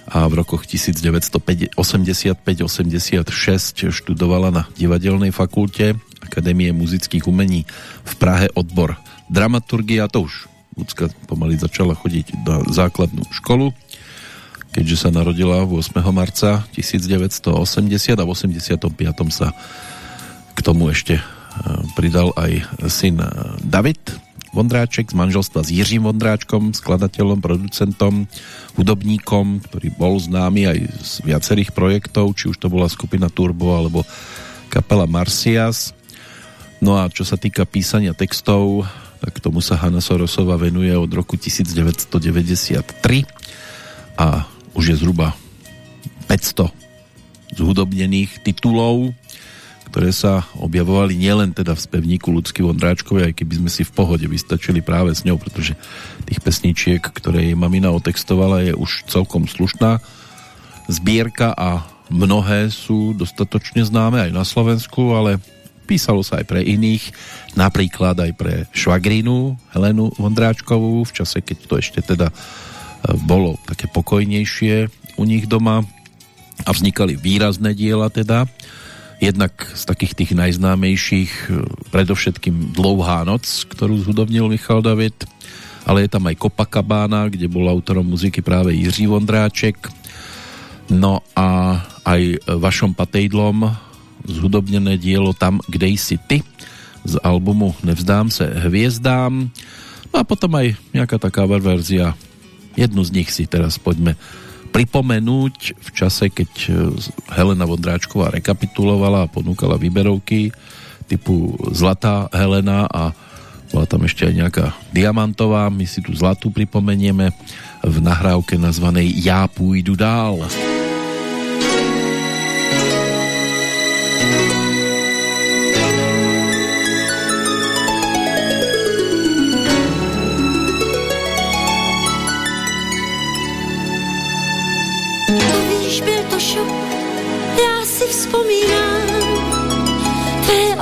A v rokoch 1985-86 študovala na Divadelnej fakulte Akadémie muzických umení v Prahe odbor dramaturgia, to už Lucka pomaly začala chodiť na základnú školu keďže sa narodila 8. marca 1980 a v 85. sa k tomu ešte e, pridal aj syn e, David Vondráček z manželstva s Jiřím Vondráčkom, skladateľom, producentom, hudobníkom, ktorý bol známy aj z viacerých projektov, či už to bola skupina Turbo alebo kapela Marcias. No a čo sa týka písania textov, tak tomu sa Hanna Sorosova venuje od roku 1993 a už je zhruba 500 zhudobnených titulov, ktoré sa objavovali nielen teda v spevníku Ľudsky Vondráčkovej, aj keby sme si v pohode vystačili práve s ňou, pretože tých pesničiek, ktoré jej mamina otextovala, je už celkom slušná. Zbierka a mnohé sú dostatočne známe aj na Slovensku, ale písalo sa aj pre iných, napríklad aj pre švagrinu Helenu Vondráčkovú v čase, keď to ešte teda bolo také pokojnejšie u nich doma a vznikali výrazné diela teda. Jednak z takých tých najznámejších e, predovšetkým Dlouhá noc, ktorú zhudobnil Michal David, ale je tam aj Copacabana, kde bol autorom muziky práve Jiří Vondráček. No a aj vašom patejdlom zhudobnené dielo Tam, kde jsi ty z albumu Nevzdám se hviezdám. No a potom aj nejaká taká verzia Jednu z nich si teraz poďme pripomenúť v čase, keď e, Helena Vondráčková rekapitulovala a ponúkala výberovky typu Zlatá Helena a bola tam ešte aj nejaká diamantová. My si tu zlatú pripomenieme v nahrávke nazvanej Ja půjdu dál.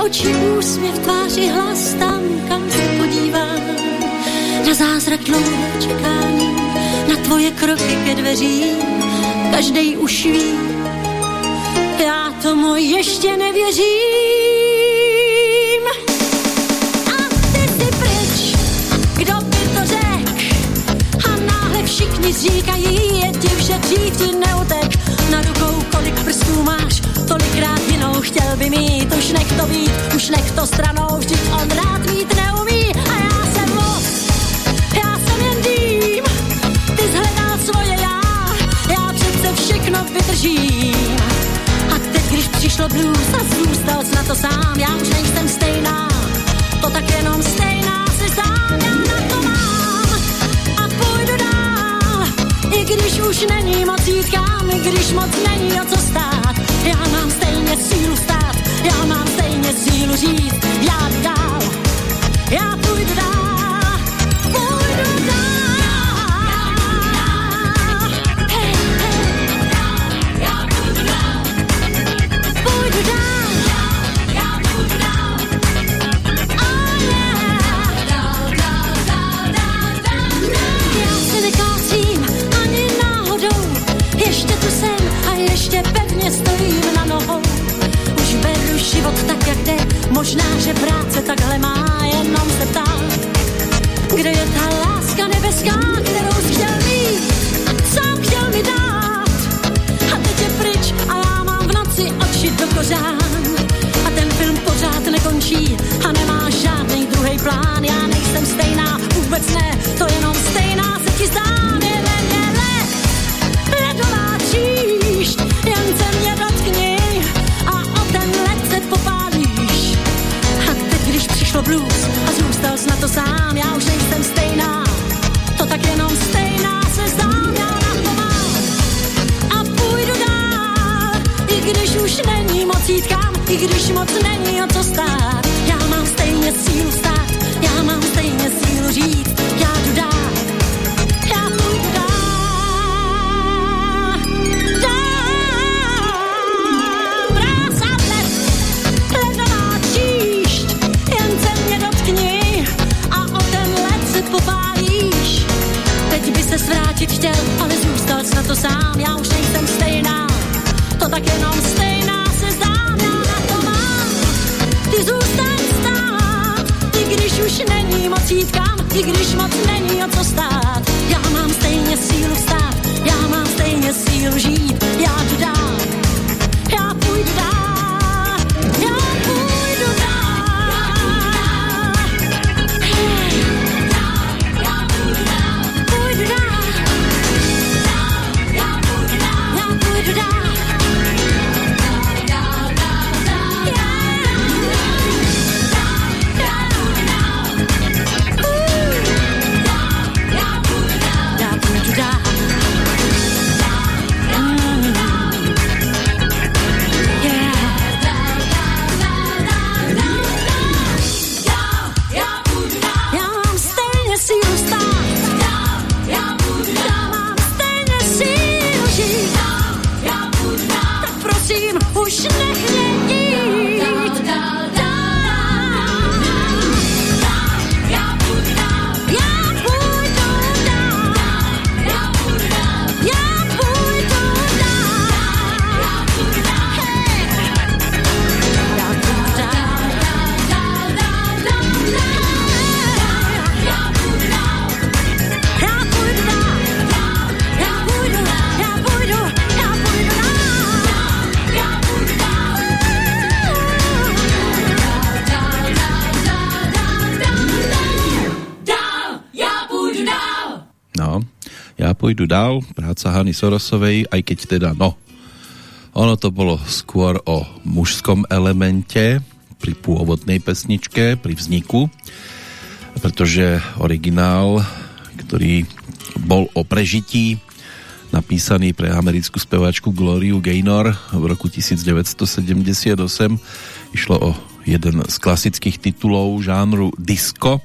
Oči, úsměv, tváři, hlas tam, kam se podívám. Na zázrak dlouhé čekání, na tvoje kroky ke dveřím, každej už ví, já tomu ještě nevěřím. A ty si pryč, kdo by to řek? A náhle všichni říkají, je ti, že dřív ti neutek. Na rukou kolik prstů máš, tolikrát jinou chtěl by mít, už nech to být, už nech to stranou, vždyť on rád mít neumí. A já jsem moc, já jsem jen dým, ty zhledal svoje já, já přece všechno vydržím. A teď, když přišlo blues a zůstal na to sám, já už nejsem stejná, to tak jenom stejná když už není moc jít kam, když moc není o co stát, já mám stejně sílu stát, já mám stejně sílu říct, já dál, já půjdu dál, tu jsem a ještě pevně stojím na nohou. Už beru život tak, jak jde, možná, že práce takhle má, jenom se ptám. Kde je ta láska nebeská, kterou jsi chtěl mít? Co chtěl mi dát? A teď je pryč a já mám v noci oči do kořán. to sám, já už nejsem stejná, to tak jenom stejná se zdám, já na to mám. A půjdu dál, i když už není moc jít kam, i když moc není o co stát, já mám stejně cíl, stejně dál, práca Hany Sorosovej, aj keď teda, no, ono to bolo skôr o mužskom elemente pri pôvodnej pesničke, pri vzniku, pretože originál, ktorý bol o prežití, napísaný pre americkú speváčku Gloriu Gaynor v roku 1978, išlo o jeden z klasických titulov žánru disco.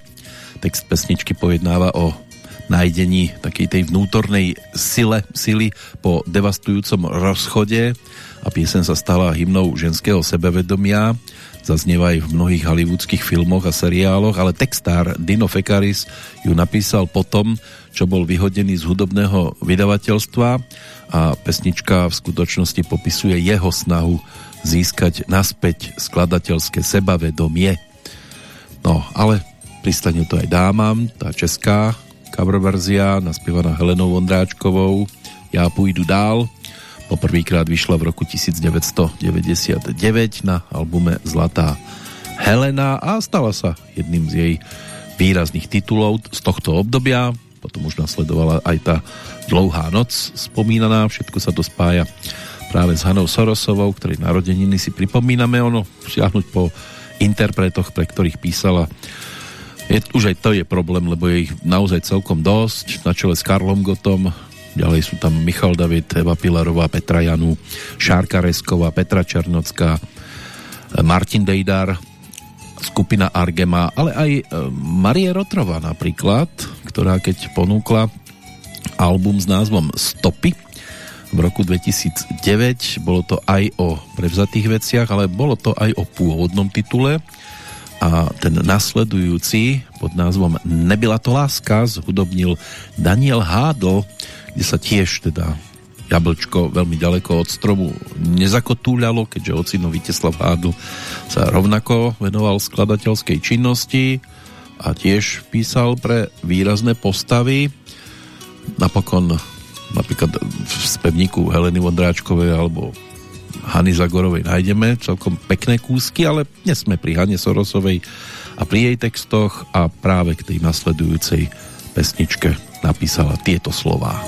Text pesničky pojednáva o nájdení takej tej vnútornej sile, sily po devastujúcom rozchode a piesen sa stala hymnou ženského sebevedomia. Zaznieva aj v mnohých hollywoodských filmoch a seriáloch, ale textár Dino Fekaris ju napísal potom, čo bol vyhodený z hudobného vydavateľstva a pesnička v skutočnosti popisuje jeho snahu získať naspäť skladateľské sebavedomie. No, ale pristane to aj dámam, tá česká cover verzia, naspievaná Helenou Vondráčkovou. Ja půjdu dál. Poprvýkrát vyšla v roku 1999 na albume Zlatá Helena a stala sa jedným z jej výrazných titulov z tohto obdobia. Potom už nasledovala aj tá dlouhá noc spomínaná, všetko sa to spája práve s Hanou Sorosovou, ktorej narodeniny si pripomíname, ono siahnuť po interpretoch, pre ktorých písala je, už aj to je problém, lebo je ich naozaj celkom dosť, na čele s Karlom Gotom, ďalej sú tam Michal David, Eva Pilarová, Petra Janu, Šárka Resková, Petra Černocká, Martin Dejdar, skupina Argema, ale aj e, Marie Rotrova napríklad, ktorá keď ponúkla album s názvom Stopy v roku 2009, bolo to aj o prevzatých veciach, ale bolo to aj o pôvodnom titule a ten nasledujúci pod názvom Nebyla to láska zhudobnil Daniel Hádl, kde sa tiež teda jablčko veľmi ďaleko od stromu nezakotúľalo, keďže ocino Viteslav Hádl sa rovnako venoval skladateľskej činnosti a tiež písal pre výrazné postavy. Napokon napríklad v spevníku Heleny Vondráčkovej alebo Hany Zagorovej nájdeme celkom pekné kúsky, ale dnes sme pri Hane Sorosovej a pri jej textoch a práve k tej nasledujúcej pesničke napísala tieto slová.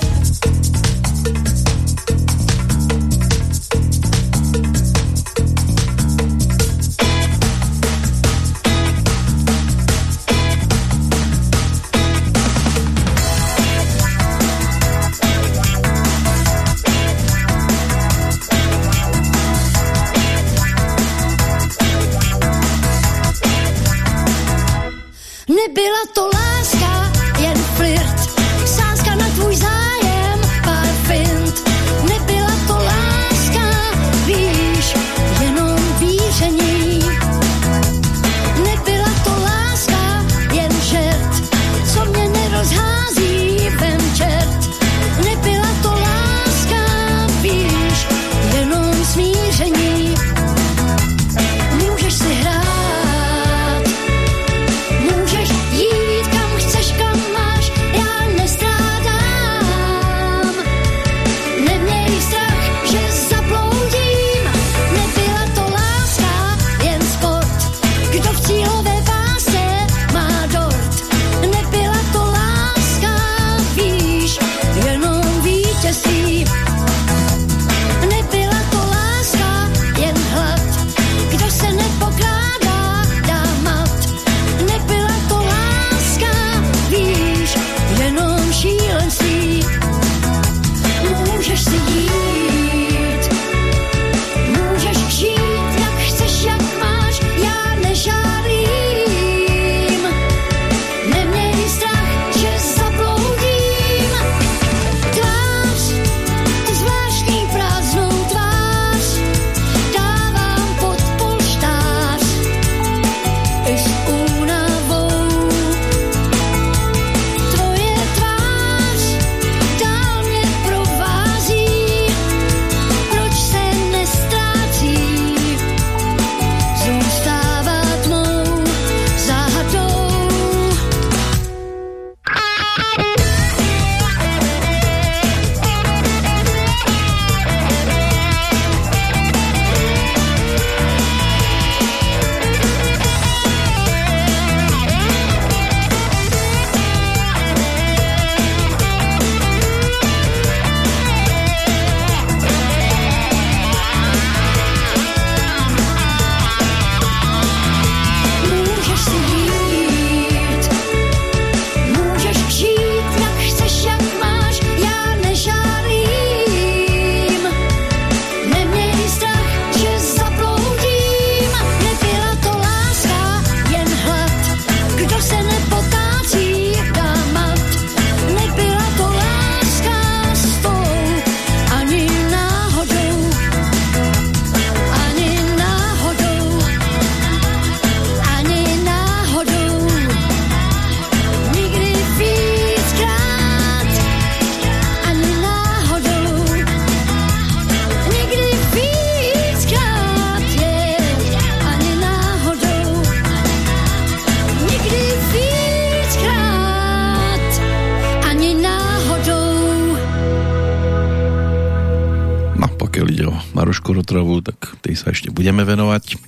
Budeme venovať,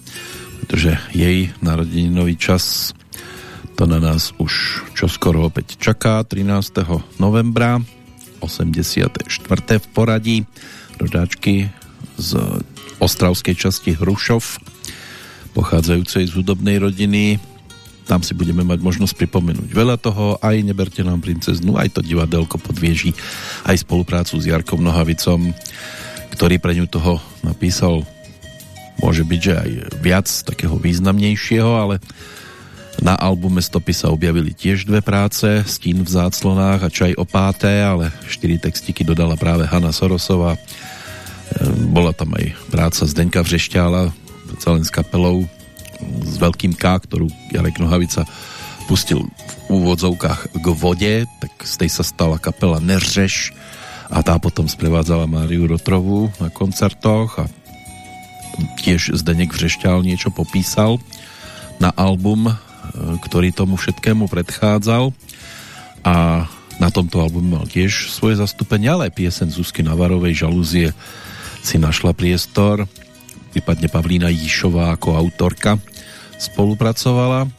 pretože jej narodeninový čas to na nás už čoskoro opäť čaká 13. novembra 84. v poradí rodáčky z ostravskej časti Hrušov pochádzajúcej z hudobnej rodiny tam si budeme mať možnosť pripomenúť veľa toho, aj Neberte nám princeznu, aj to divadelko podvieží, aj spoluprácu s Jarkom Nohavicom, ktorý pre ňu toho napísal môže byť, že aj viac takého významnejšieho, ale na albume Stopy sa objavili tiež dve práce, Stín v záclonách a Čaj opáté, ale štyri textiky dodala práve Hanna Sorosová. Ehm, bola tam aj práca Zdenka Vřešťála, celým s kapelou s veľkým K, ktorú Jarek Nohavica pustil v úvodzovkách k vode, tak z tej sa stala kapela Neržeš a tá potom sprevádzala Máriu Rotrovú na koncertoch a tiež Zdenek Vřešťal niečo popísal na album, e, ktorý tomu všetkému predchádzal. A na tomto albume mal tiež svoje zastúpenie, ale piesen Zuzky Navarovej Žalúzie si našla priestor, prípadne Pavlína Jíšová ako autorka spolupracovala,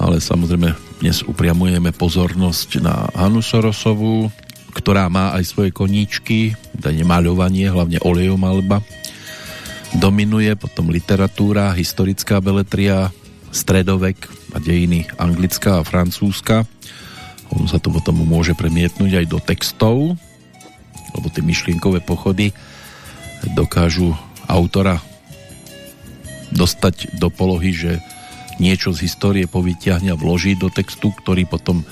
ale samozrejme dnes upriamujeme pozornosť na Hanu Sorosovú, ktorá má aj svoje koníčky, dane maľovanie, hlavne olejomalba, dominuje, potom literatúra, historická beletria, stredovek a dejiny anglická a francúzska. On sa to potom môže premietnúť aj do textov, lebo tie myšlienkové pochody dokážu autora dostať do polohy, že niečo z histórie povyťahne a vloží do textu, ktorý potom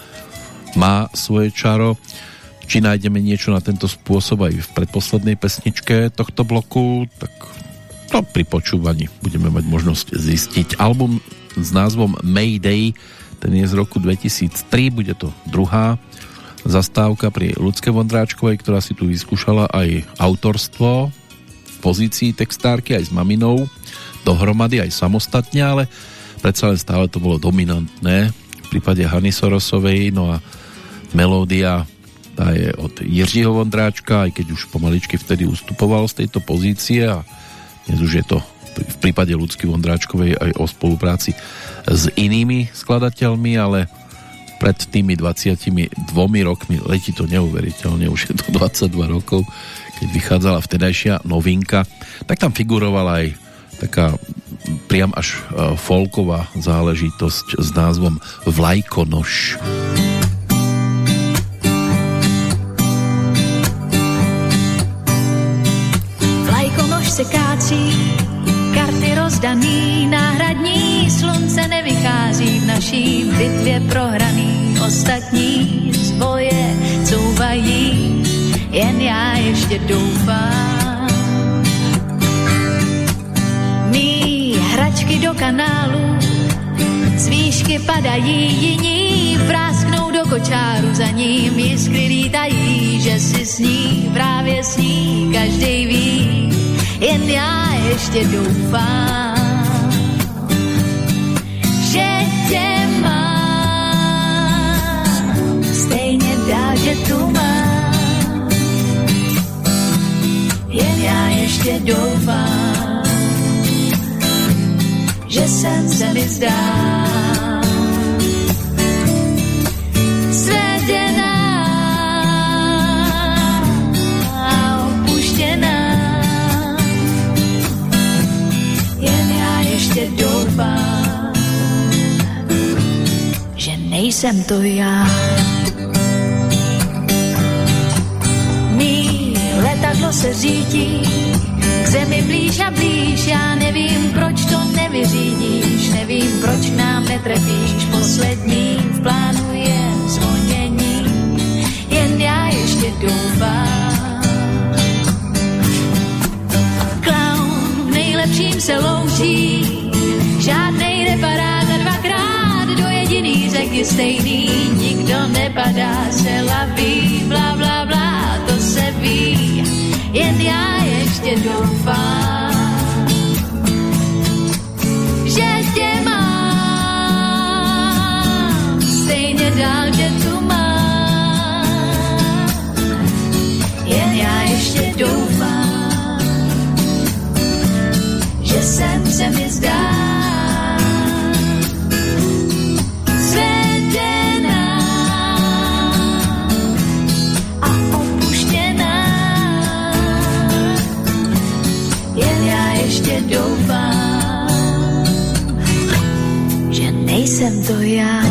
má svoje čaro. Či nájdeme niečo na tento spôsob aj v predposlednej pesničke tohto bloku, tak to pri počúvaní budeme mať možnosť zistiť. Album s názvom Mayday, ten je z roku 2003, bude to druhá zastávka pri Ľudské Vondráčkovej, ktorá si tu vyskúšala aj autorstvo v pozícii textárky aj s maminou, dohromady aj samostatne, ale predsa len stále to bolo dominantné v prípade Hany Sorosovej, no a melódia tá je od Jiřího Vondráčka, aj keď už pomaličky vtedy ustupoval z tejto pozície a dnes už je to v prípade ľudský Vondráčkovej aj o spolupráci s inými skladateľmi, ale pred tými 22 rokmi letí to neuveriteľne, už je to 22 rokov, keď vychádzala vtedajšia novinka, tak tam figurovala aj taká priam až e, folková záležitosť s názvom Vlajkonoš. Vlajkonoš se kácí, karty rozdaný, náhradní, slunce nevychází v naší bitvě prohraný, ostatní zboje couvají, jen já ještě doufám. Mí hračky do kanálu, z padají jiní, prásknou do kočáru za ním, jiskry lítají, že si sní, právě sní, každý ví, jen já ještě doufám, že tě mám, stejně dá, že tu mám, jen já ještě doufám, že sem se mi zdá. Že nejsem to já. Mí letadlo se řídí, k zemi blíž a blíž, já nevím, proč to nevyřídíš, nevím, proč nám netrefíš, poslední v plánu je zvonění, jen já ještě doufám. Clown v nejlepším se loučí, žádnej reparát jediný řeky stejný, nikdo nepadá, se laví, bla, bla, bla, to se ví, jen já ještě doufám, že nejsem to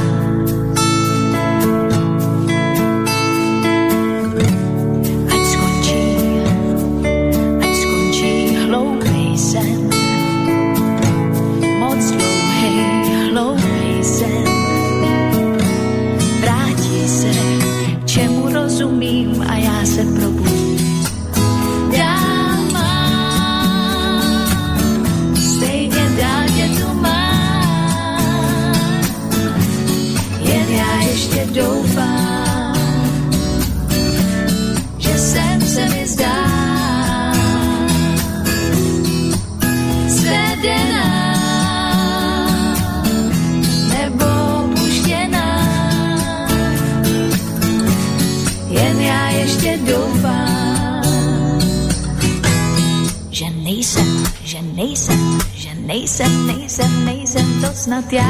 nejsem, že nejsem, nejsem, nejsem to snad já.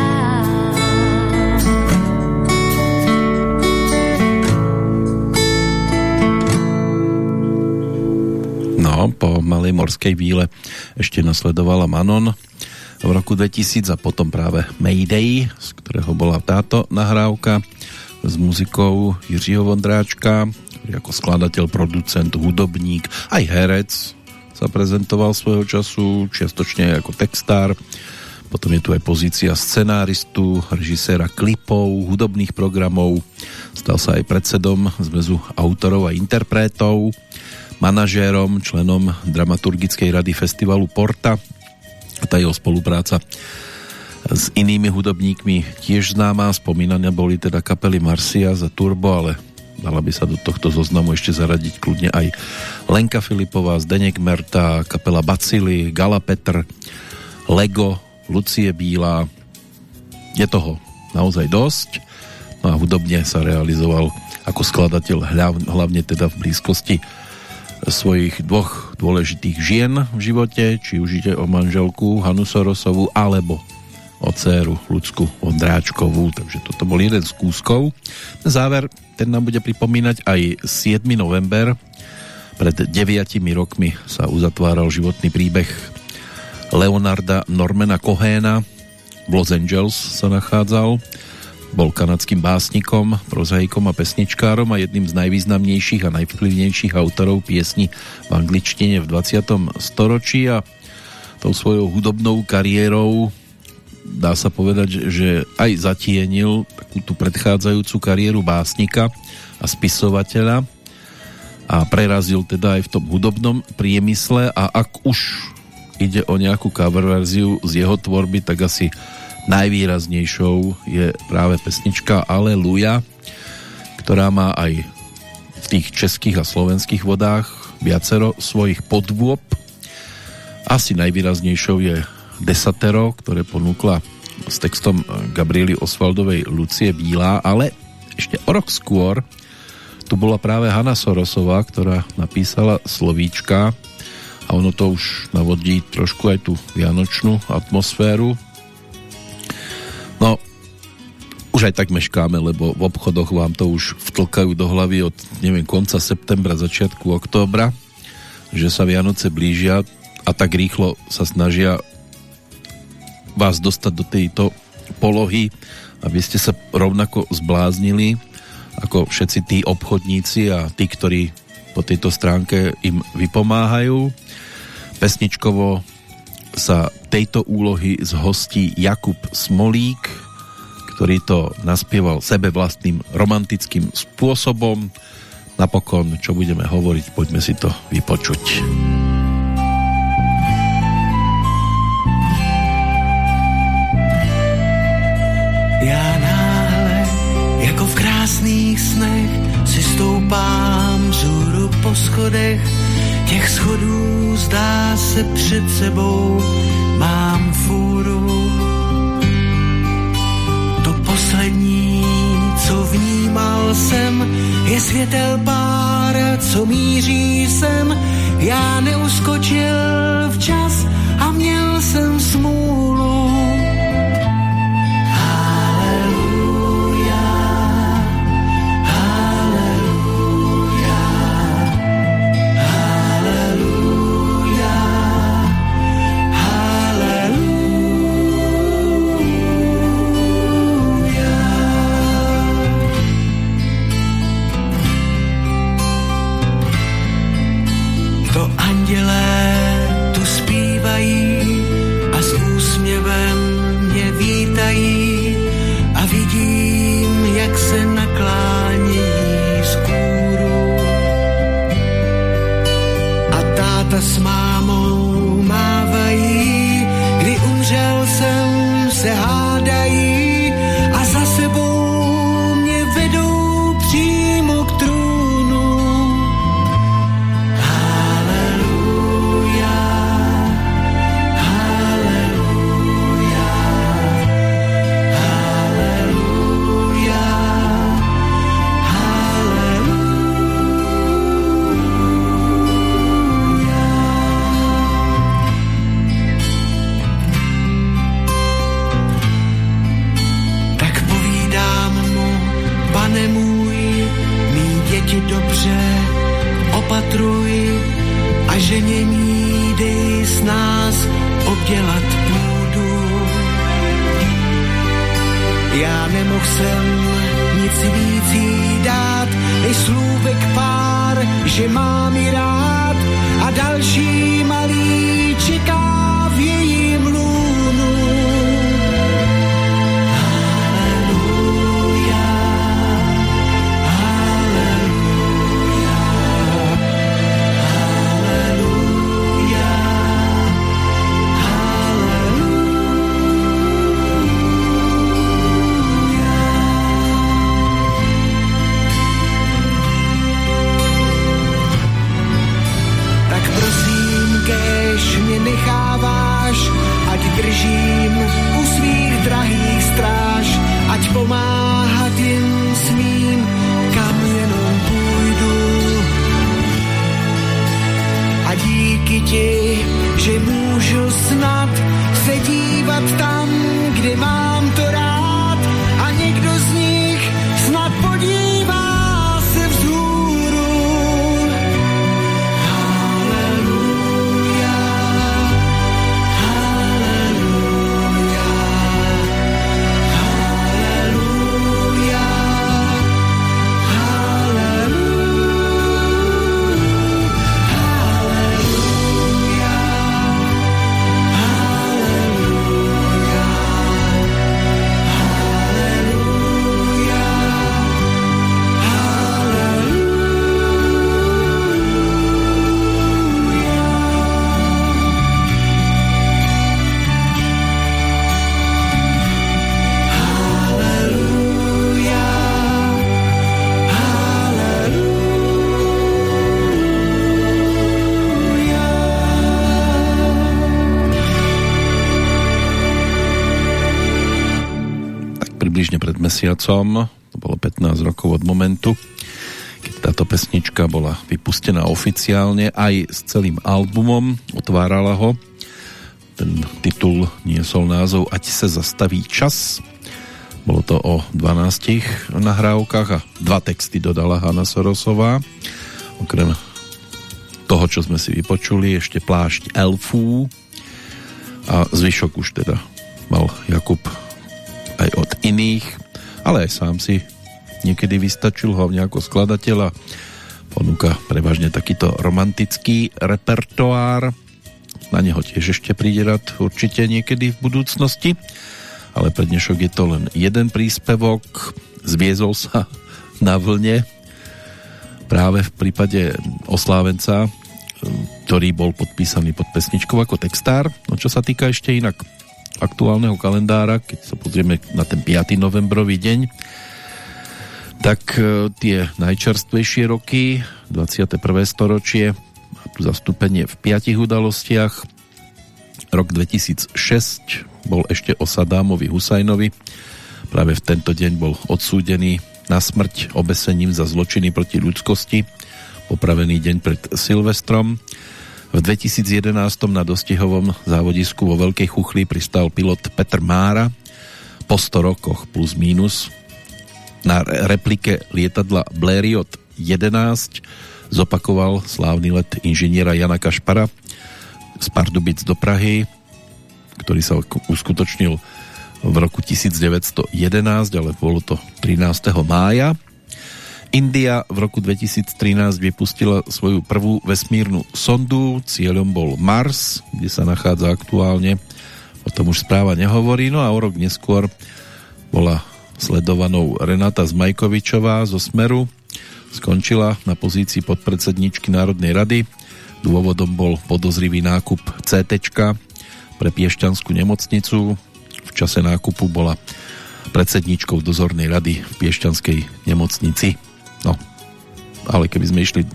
No, po Malej morskej víle ešte nasledovala Manon v roku 2000 a potom práve Mayday, z ktorého bola táto nahrávka s muzikou Jiřího Vondráčka, ktorý ako skladateľ, producent, hudobník, aj herec sa prezentoval svojho času, čiastočne ako textár. Potom je tu aj pozícia scenáristu, režiséra klipov, hudobných programov. Stal sa aj predsedom zväzu autorov a interpretov manažérom, členom dramaturgickej rady festivalu Porta. A tá jeho spolupráca s inými hudobníkmi tiež známa. Spomínané boli teda kapely Marcia za Turbo, ale dala by sa do tohto zoznamu ešte zaradiť kľudne aj Lenka Filipová, Zdeněk Merta, kapela Bacily, Gala Petr, Lego, Lucie Bílá. Je toho naozaj dosť. No a hudobne sa realizoval ako skladateľ hlavne teda v blízkosti svojich dvoch dôležitých žien v živote, či už ide o manželku Hanu Sorosovú alebo o dceru Ľudsku Ondráčkovú, takže toto bol jeden z kúskov. Na záver, ten nám bude pripomínať aj 7. november. Pred 9 rokmi sa uzatváral životný príbeh Leonarda Normana Cohéna. V Los Angeles sa nachádzal. Bol kanadským básnikom, prozaikom a pesničkárom a jedným z najvýznamnejších a najvplyvnejších autorov piesni v angličtine v 20. storočí a tou svojou hudobnou kariérou dá sa povedať, že aj zatienil takú tú predchádzajúcu kariéru básnika a spisovateľa a prerazil teda aj v tom hudobnom priemysle a ak už ide o nejakú cover verziu z jeho tvorby, tak asi najvýraznejšou je práve pesnička Aleluja, ktorá má aj v tých českých a slovenských vodách viacero svojich podôb. Asi najvýraznejšou je Desatero, ktoré ponúkla s textom Gabriely Osvaldovej Lucie Bílá, ale ešte o rok skôr tu bola práve Hanna Sorosová, ktorá napísala slovíčka a ono to už navodí trošku aj tú vianočnú atmosféru. No, už aj tak meškáme, lebo v obchodoch vám to už vtlkajú do hlavy od neviem, konca septembra, začiatku októbra, že sa Vianoce blížia a tak rýchlo sa snažia vás dostať do tejto polohy, aby ste sa rovnako zbláznili ako všetci tí obchodníci a tí, ktorí po tejto stránke im vypomáhajú. Pesničkovo sa tejto úlohy zhostí Jakub Smolík, ktorý to naspieval sebe vlastným romantickým spôsobom. Napokon, čo budeme hovoriť, poďme si to vypočuť. Snech, si stoupám vzhůru po schodech, těch schodů zdá se před sebou, mám fůru. To poslední, co vnímal jsem, je světel pár, co míří sem, já neuskočil včas a měl jsem smůlu. Mě vítají a vidím, jak se naklání z kůru. A táta s mý dej s nás obdělat půdu. Já nemohl jsem nic víc jí dát, než slůvek pár, že mám mesiacom, to bolo 15 rokov od momentu, keď Táto pesnička bola vypustená oficiálne aj s celým albumom, otvárala ho. Ten titul niesol názov Ať sa zastaví čas. Bolo to o 12 nahrávkach a dva texty dodala Hanna Sorosová. Okrem toho, čo sme si vypočuli, ešte plášť Elfú a zvyšok už teda mal Jakub aj od iných, ale aj sám si niekedy vystačil hlavne ako skladateľ a ponúka prevažne takýto romantický repertoár. Na neho tiež ešte príde rád určite niekedy v budúcnosti, ale pre dnešok je to len jeden príspevok. Zviezol sa na vlne práve v prípade oslávenca, ktorý bol podpísaný pod pesničkou ako textár. No čo sa týka ešte inak aktuálneho kalendára, keď sa pozrieme na ten 5. novembrový deň, tak e, tie najčerstvejšie roky, 21. storočie, má tu zastúpenie v piatich udalostiach. Rok 2006 bol ešte o Husajnovi. Práve v tento deň bol odsúdený na smrť obesením za zločiny proti ľudskosti. Popravený deň pred Silvestrom. V 2011 na dostihovom závodisku vo Veľkej Chuchli pristal pilot Petr Mára po 100 rokoch plus mínus na replike lietadla Blériot 11 zopakoval slávny let inžiniera Jana Kašpara z Pardubic do Prahy, ktorý sa uskutočnil v roku 1911, ale bolo to 13. mája. India v roku 2013 vypustila svoju prvú vesmírnu sondu, cieľom bol Mars, kde sa nachádza aktuálne, o tom už správa nehovorí, no a o rok neskôr bola sledovanou Renata Zmajkovičová zo Smeru, skončila na pozícii podpredsedničky Národnej rady. Dôvodom bol podozrivý nákup CT pre Piešťanskú nemocnicu. V čase nákupu bola predsedničkou dozornej rady v Piešťanskej nemocnici. No, ale keby sme išli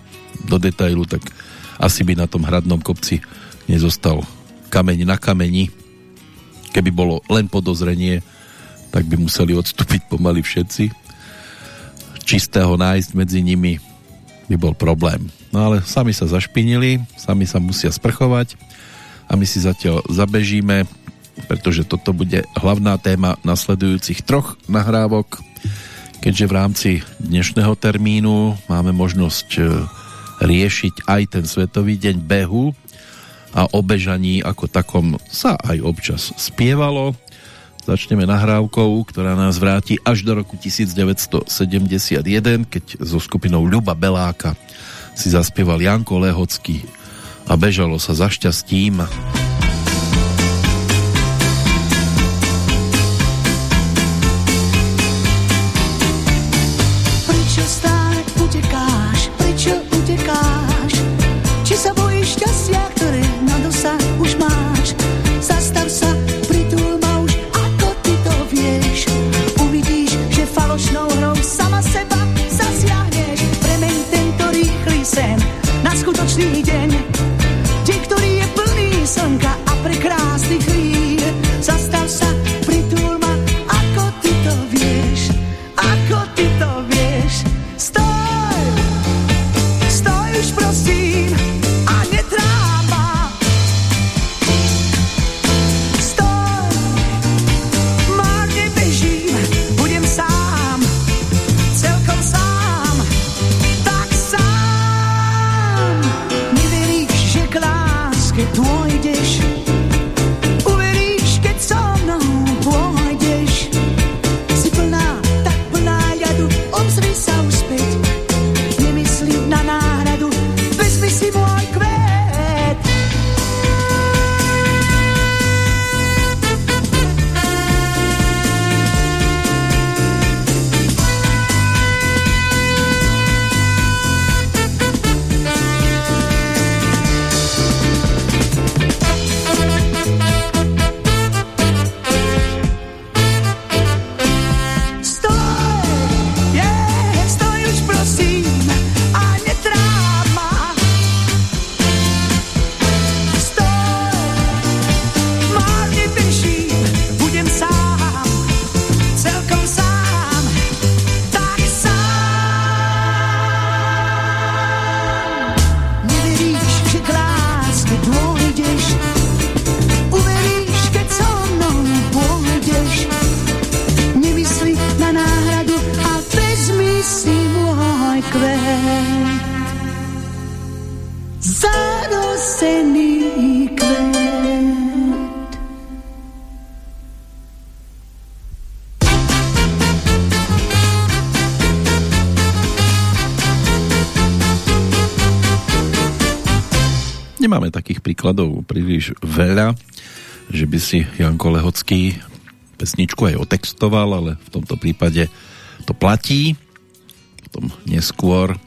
do detailu, tak asi by na tom hradnom kopci nezostal kameň na kameni. Keby bolo len podozrenie, tak by museli odstúpiť pomaly všetci. Čistého nájsť medzi nimi by bol problém. No ale sami sa zašpinili, sami sa musia sprchovať a my si zatiaľ zabežíme, pretože toto bude hlavná téma nasledujúcich troch nahrávok keďže v rámci dnešného termínu máme možnosť e, riešiť aj ten Svetový deň behu a o bežaní ako takom sa aj občas spievalo. Začneme nahrávkou, ktorá nás vráti až do roku 1971, keď so skupinou Ľuba Beláka si zaspieval Janko Lehocký a bežalo sa za šťastím. Príkladov príliš veľa, že by si Janko Lehocký pesničku aj otextoval, ale v tomto prípade to platí. Potom neskôr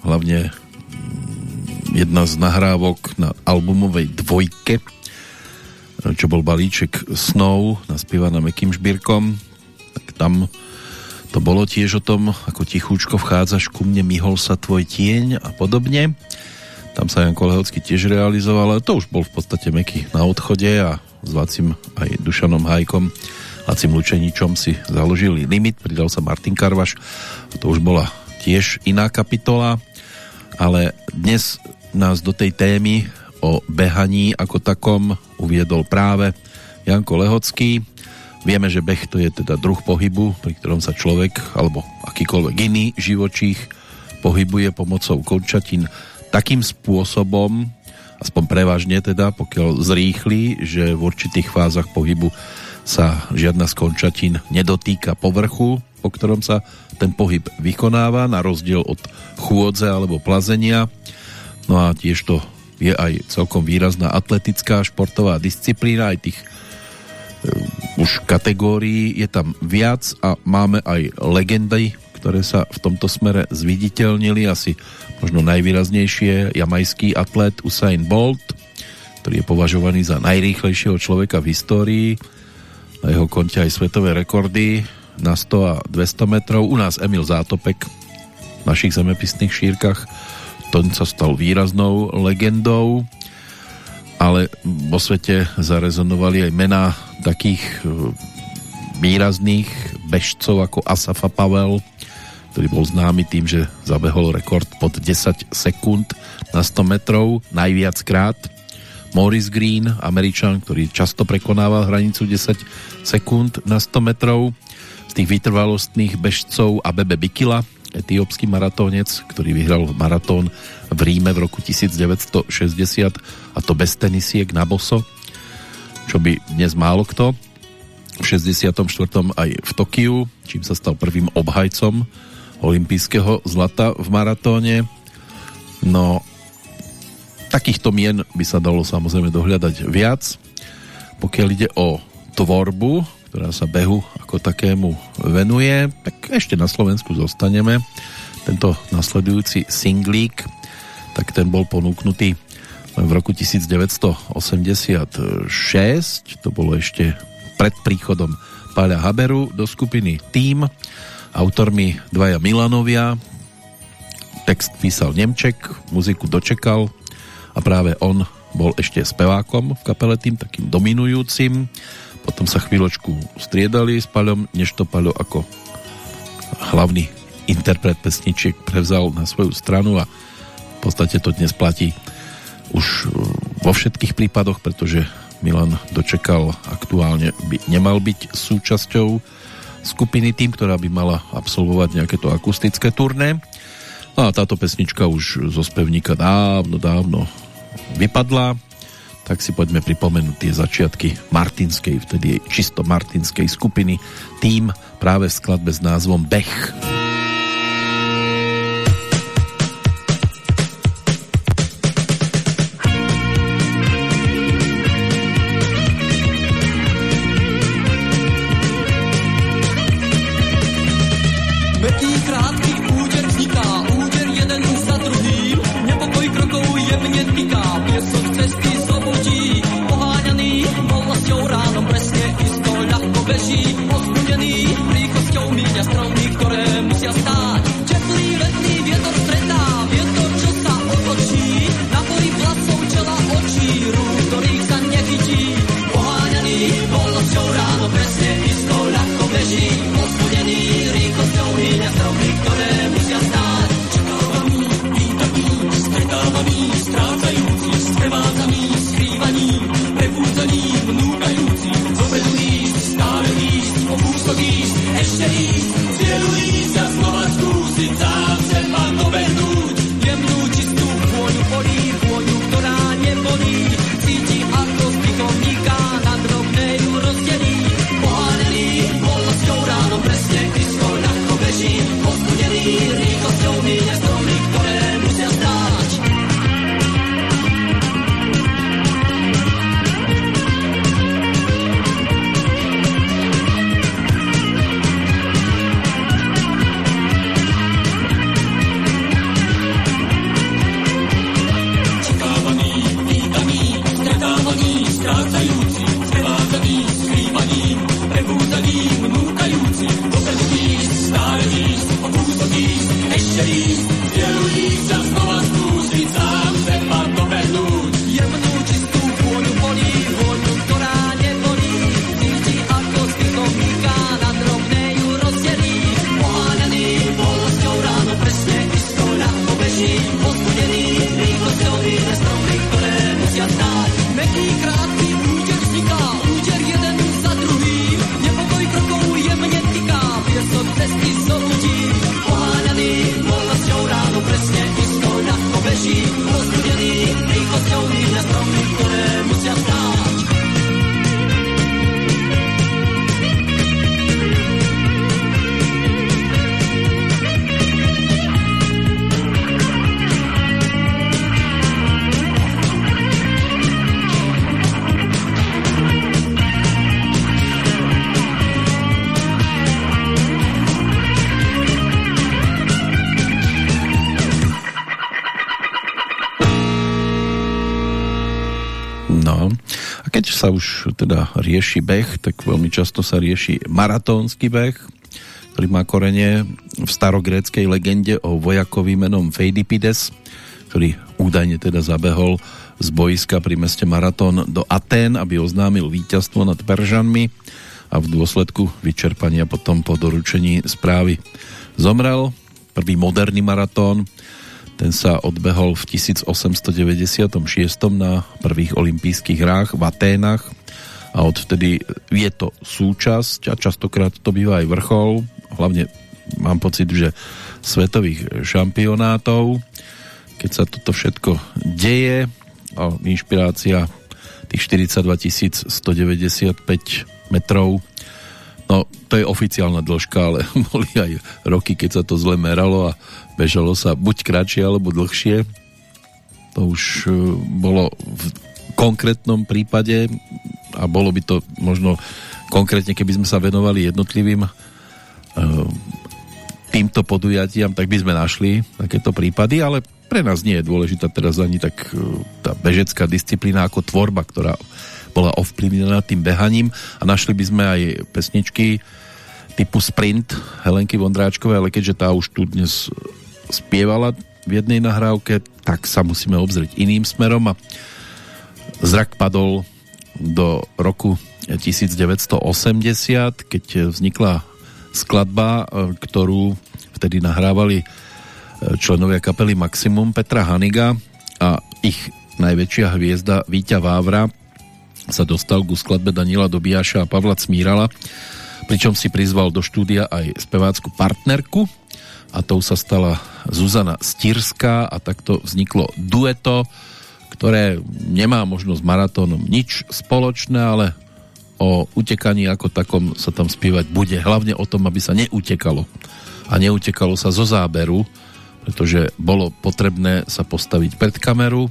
hlavne mm, jedna z nahrávok na albumovej dvojke, čo bol balíček snov naspievaná Mekým Žbírkom, tak tam to bolo tiež o tom, ako tichúčko vchádzaš ku mne, myhol sa tvoj tieň a podobne. Tam sa Janko Lehocký tiež realizoval, ale to už bol v podstate Meky na odchode a s Vacim aj Dušanom Hajkom Lacim Lučeničom si založili limit, pridal sa Martin Karvaš, to už bola tiež iná kapitola, ale dnes nás do tej témy o behaní ako takom uviedol práve Janko Lehocký. Vieme, že beh to je teda druh pohybu, pri ktorom sa človek alebo akýkoľvek iný živočích pohybuje pomocou končatín takým spôsobom, aspoň prevažne teda, pokiaľ zrýchli, že v určitých fázach pohybu sa žiadna z končatín nedotýka povrchu, po ktorom sa ten pohyb vykonáva, na rozdiel od chôdze alebo plazenia. No a tiež to je aj celkom výrazná atletická športová disciplína, aj tých e, už kategórií je tam viac a máme aj legendy, ktoré sa v tomto smere zviditeľnili. Asi možno najvýraznejšie jamajský atlet Usain Bolt, ktorý je považovaný za najrýchlejšieho človeka v histórii na jeho konte aj svetové rekordy na 100 a 200 metrov. U nás Emil Zátopek v našich zemepisných šírkach to sa stal výraznou legendou ale vo svete zarezonovali aj mená takých e, výrazných bežcov ako Asafa Pavel, ktorý bol známy tým, že zabehol rekord pod 10 sekúnd na 100 metrov najviackrát. Morris Green, Američan, ktorý často prekonával hranicu 10 sekúnd na 100 metrov. Z tých vytrvalostných bežcov Abebe Bikila, etiópsky maratónec, ktorý vyhral maratón v Ríme v roku 1960 a to bez tenisiek na boso, čo by dnes málo kto. V 64. aj v Tokiu, čím sa stal prvým obhajcom olympijského zlata v maratóne. No, takýchto mien by sa dalo samozrejme dohľadať viac. Pokiaľ ide o tvorbu, ktorá sa behu ako takému venuje, tak ešte na Slovensku zostaneme. Tento nasledujúci singlík, tak ten bol ponúknutý v roku 1986, to bolo ešte pred príchodom Páľa Haberu do skupiny Team, autormi dvaja Milanovia, text písal Nemček, muziku dočekal a práve on bol ešte spevákom v kapele tým takým dominujúcim. Potom sa chvíľočku striedali s Paľom, než to Paľo ako hlavný interpret pesničiek prevzal na svoju stranu a v podstate to dnes platí už vo všetkých prípadoch, pretože Milan dočekal aktuálne by nemal byť súčasťou skupiny tým, ktorá by mala absolvovať nejaké to akustické turné. No a táto pesnička už zo spevníka dávno, dávno vypadla tak si poďme pripomenúť tie začiatky martinskej, vtedy čisto martinskej skupiny, tým práve v skladbe s názvom Bech. Bech. Sa už teda rieši beh, tak veľmi často sa rieši maratónsky beh, ktorý má korene v starogréckej legende o vojakovi menom Feidipides, ktorý údajne teda zabehol z boiska pri meste Maratón do Atén, aby oznámil víťazstvo nad Peržanmi a v dôsledku vyčerpania potom po doručení správy zomrel. Prvý moderný maratón ten sa odbehol v 1896 na prvých olympijských hrách v Aténach. A odvtedy je to súčasť a častokrát to býva aj vrchol, hlavne mám pocit, že svetových šampionátov, keď sa toto všetko deje a inšpirácia tých 42 195 metrov. No, to je oficiálna dĺžka, ale boli aj roky, keď sa to zle meralo a bežalo sa buď kratšie alebo dlhšie. To už e, bolo v konkrétnom prípade a bolo by to možno konkrétne, keby sme sa venovali jednotlivým e, týmto podujatiam, tak by sme našli takéto prípady, ale pre nás nie je dôležitá teraz ani tak e, tá bežecká disciplína ako tvorba, ktorá bola ovplyvnená tým behaním a našli by sme aj pesničky typu Sprint Helenky Vondráčkovej, ale keďže tá už tu dnes spievala v jednej nahrávke, tak sa musíme obzrieť iným smerom a zrak padol do roku 1980, keď vznikla skladba, ktorú vtedy nahrávali členovia kapely Maximum Petra Haniga a ich najväčšia hviezda Víťa Vávra sa dostal ku skladbe Daniela Dobiaša a Pavla Cmírala, pričom si prizval do štúdia aj spevácku partnerku, a tou sa stala Zuzana Stýrská a takto vzniklo dueto, ktoré nemá možno s maratónom nič spoločné, ale o utekaní ako takom sa tam spievať bude. Hlavne o tom, aby sa neutekalo. A neutekalo sa zo záberu, pretože bolo potrebné sa postaviť pred kameru,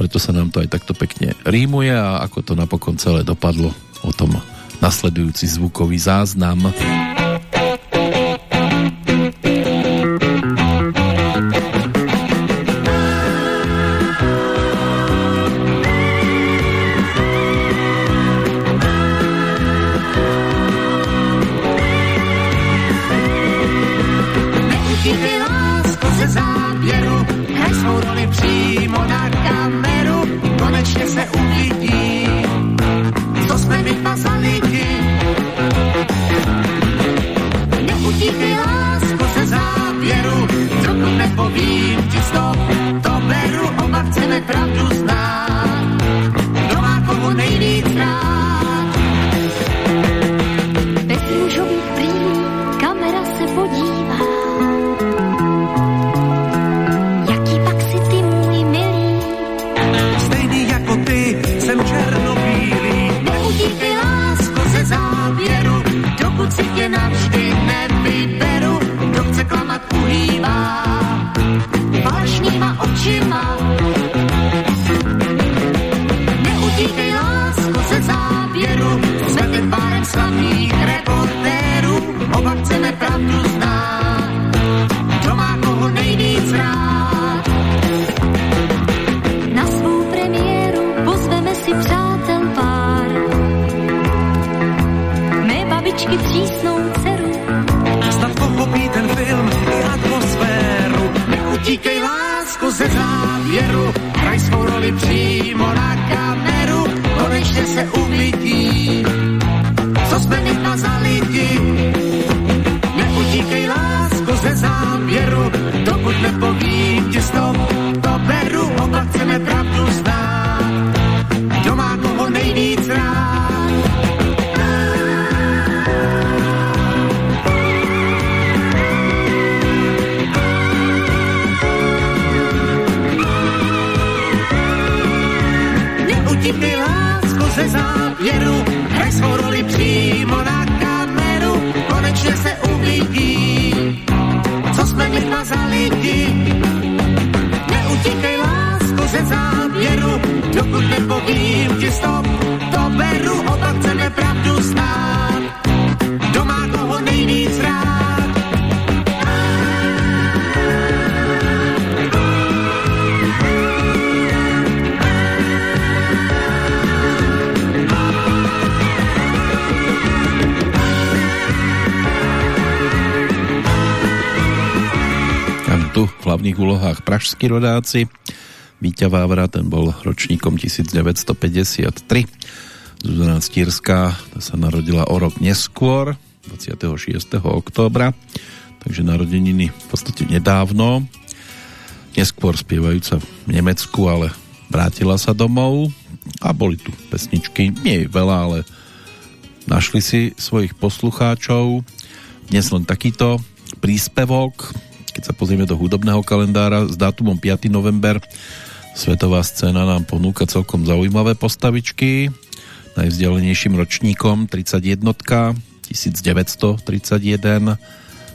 preto sa nám to aj takto pekne rímuje a ako to napokon celé dopadlo o tom nasledujúci zvukový záznam. ze pražskí rodáci. Víťa Vávra, ten bol ročníkom 1953. Zuzana Stýrská sa narodila o rok neskôr, 26. októbra, takže narodeniny v podstate nedávno. Neskôr spievajúca v Nemecku, ale vrátila sa domov a boli tu pesničky, nie veľa, ale našli si svojich poslucháčov. Dnes len takýto príspevok, keď sa pozrieme do hudobného kalendára s dátumom 5. november, svetová scéna nám ponúka celkom zaujímavé postavičky. Najvzdialenejším ročníkom 31. 1931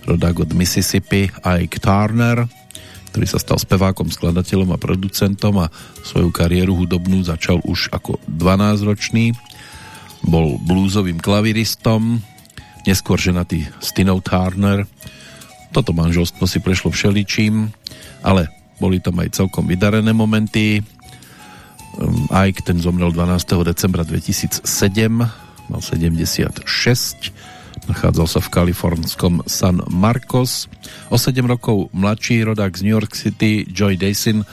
rodák od Mississippi Ike Turner, ktorý sa stal spevákom, skladateľom a producentom a svoju kariéru hudobnú začal už ako 12-ročný. Bol blúzovým klaviristom, neskôr ženatý Stinou Turner. Toto manželstvo si prešlo všeličím, ale boli tam aj celkom vydarené momenty. Um, Ike ten zomrel 12. decembra 2007, mal 76, nachádzal sa v kalifornskom San Marcos. O 7 rokov mladší rodák z New York City Joy Dacin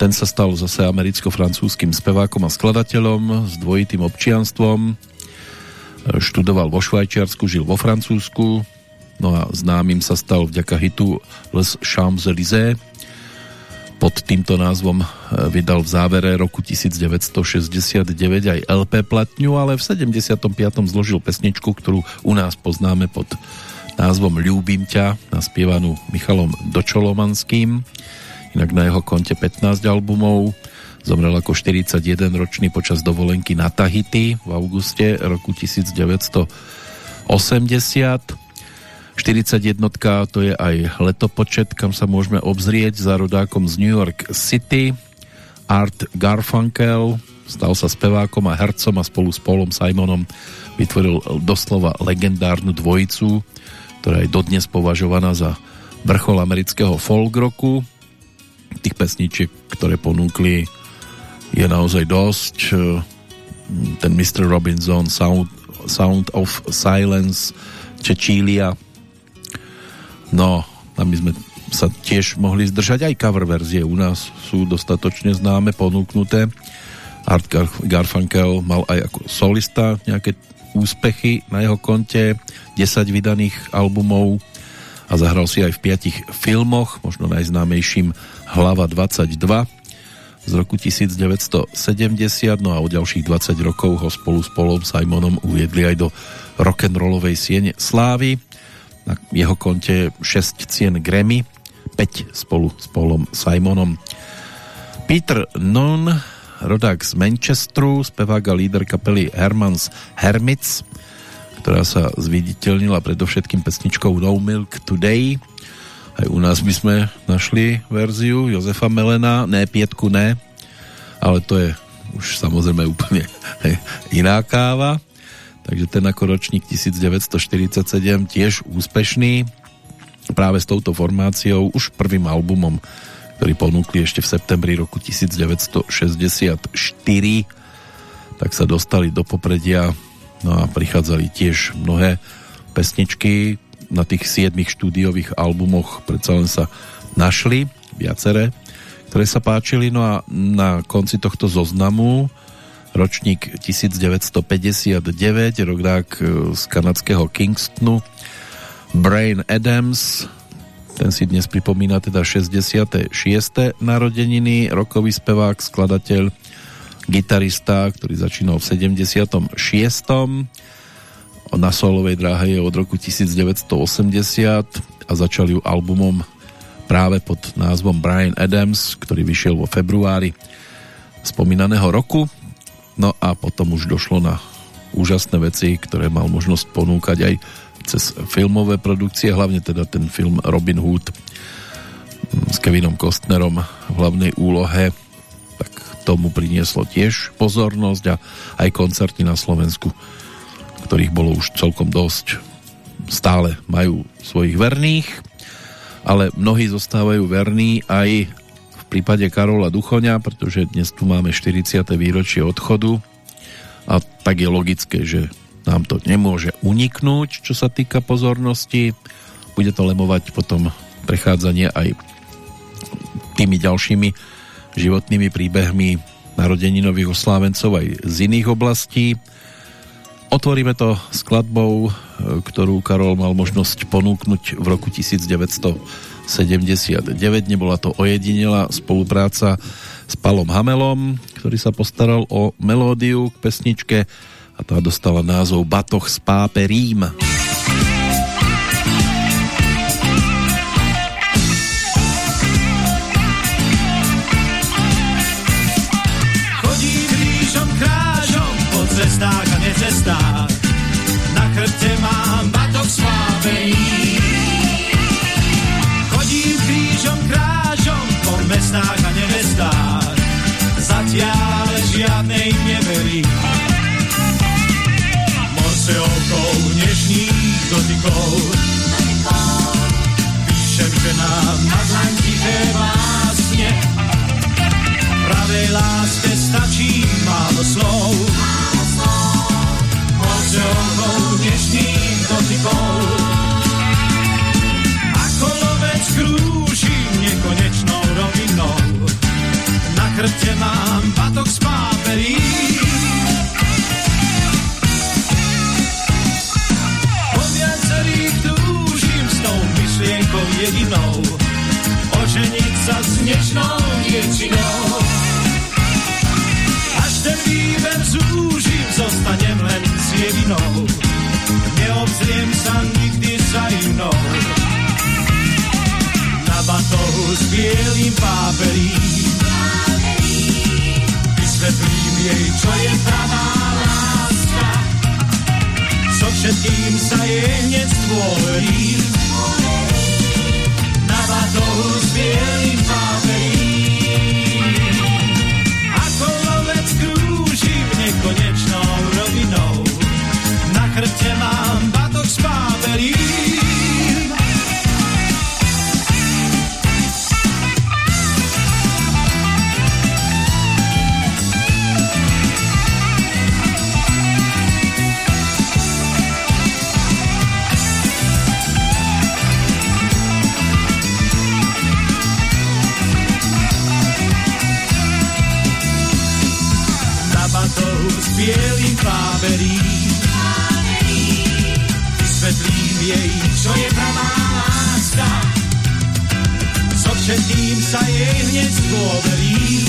ten sa stal zase americko-francúzským spevákom a skladateľom s dvojitým občianstvom. Študoval vo Švajčiarsku, žil vo Francúzsku, no a známym sa stal vďaka hitu Les Champs-Élysées. Pod týmto názvom vydal v závere roku 1969 aj LP platňu, ale v 75. zložil pesničku, ktorú u nás poznáme pod názvom Ľúbim ťa, naspievanú Michalom Dočolomanským. Inak na jeho konte 15 albumov. Zomrel ako 41 ročný počas dovolenky na Tahiti v auguste roku 1980. 41 to je aj letopočet, kam sa môžeme obzrieť za rodákom z New York City. Art Garfunkel stal sa spevákom a hercom a spolu s Paulom Simonom vytvoril doslova legendárnu dvojicu, ktorá je dodnes považovaná za vrchol amerického folk roku. Tých pesničiek, ktoré ponúkli, je naozaj dosť. Ten Mr. Robinson, Sound, Sound of Silence, Čečília, No, a my sme sa tiež mohli zdržať. Aj cover verzie u nás sú dostatočne známe, ponúknuté. Art Gar Garfunkel mal aj ako solista nejaké úspechy na jeho konte. 10 vydaných albumov. A zahral si aj v piatich filmoch možno najznámejším Hlava 22 z roku 1970 no a o ďalších 20 rokov ho spolu s Polom Simonom uviedli aj do rock'n'rollovej siene slávy na jeho konte 6 cien Grammy, 5 spolu s Paulom Simonom. Peter Non, rodák z Manchesteru, spevák a líder kapely Hermans Hermits, ktorá sa zviditeľnila predovšetkým pesničkou No Milk Today. Aj u nás by sme našli verziu Jozefa Melena, ne Pietku, ne, ale to je už samozrejme úplne iná káva takže ten ako ročník 1947 tiež úspešný. Práve s touto formáciou už prvým albumom, ktorý ponúkli ešte v septembri roku 1964 tak sa dostali do popredia. No a prichádzali tiež mnohé pesničky na tých siedmých štúdiových albumoch. Predsa len sa našli viaceré, ktoré sa páčili. No a na konci tohto zoznamu ročník 1959, rodák e, z kanadského Kingstonu, Brain Adams, ten si dnes pripomína teda 66. narodeniny, rokový spevák, skladateľ, gitarista, ktorý začínal v 76. Na solovej dráhe je od roku 1980 a začal ju albumom práve pod názvom Brian Adams, ktorý vyšiel vo februári spomínaného roku. No a potom už došlo na úžasné veci, ktoré mal možnosť ponúkať aj cez filmové produkcie, hlavne teda ten film Robin Hood s Kevinom Kostnerom v hlavnej úlohe, tak tomu prinieslo tiež pozornosť a aj koncerty na Slovensku, ktorých bolo už celkom dosť. Stále majú svojich verných, ale mnohí zostávajú verní aj prípade Karola Duchoňa, pretože dnes tu máme 40. výročie odchodu a tak je logické, že nám to nemôže uniknúť, čo sa týka pozornosti. Bude to lemovať potom prechádzanie aj tými ďalšími životnými príbehmi narodeninových oslávencov aj z iných oblastí. Otvoríme to skladbou, ktorú Karol mal možnosť ponúknuť v roku 1900 79. Nebola to ojedinelá spolupráca s Palom Hamelom, ktorý sa postaral o melódiu k pesničke a tá dostala názov Batoh z páperím. Chodím mestách a nevestách, zatiaľ žiadnej neverí. Morse okou dnešných dotykov, píšem, že nám na dlaň tiché vlastne, pravej láske stačí málo slov. Morse okou dnešných dotykov, rovinou. Na chrbte mám batok z páperí. Po viacerých túžim s tou myšlienkou jedinou. Oženiť sa s dnešnou dievčinou. Až ten výber zúžim, zostanem len s jedinou. Neobzriem sa nikdy za inou batohu s bielým páperím. Vysvetlím jej, čo je pravá láska. So všetkým sa jej hneď stvorí. Na batohu s bielým páperím. Páberím. Vysvetlím jej, čo je pravá láska. So všetkým sa jej hneď zdôverím.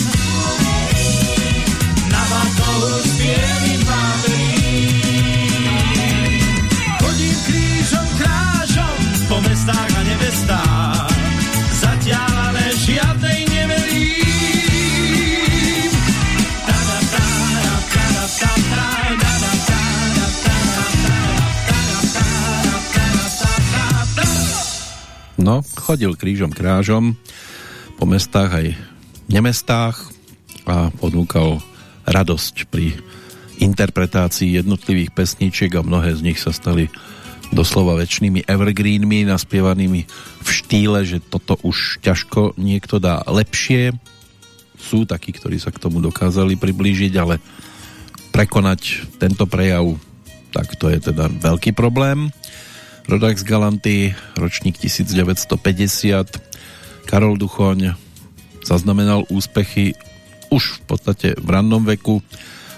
Na batohu s bielým No, chodil krížom krážom po mestách aj nemestách a ponúkal radosť pri interpretácii jednotlivých pesničiek a mnohé z nich sa stali doslova väčšnými evergreenmi, naspievanými v štýle, že toto už ťažko niekto dá lepšie. Sú takí, ktorí sa k tomu dokázali priblížiť, ale prekonať tento prejav, tak to je teda veľký problém. Rodák z Galanty, ročník 1950, Karol Duchoň, zaznamenal úspechy už v podstate v rannom veku.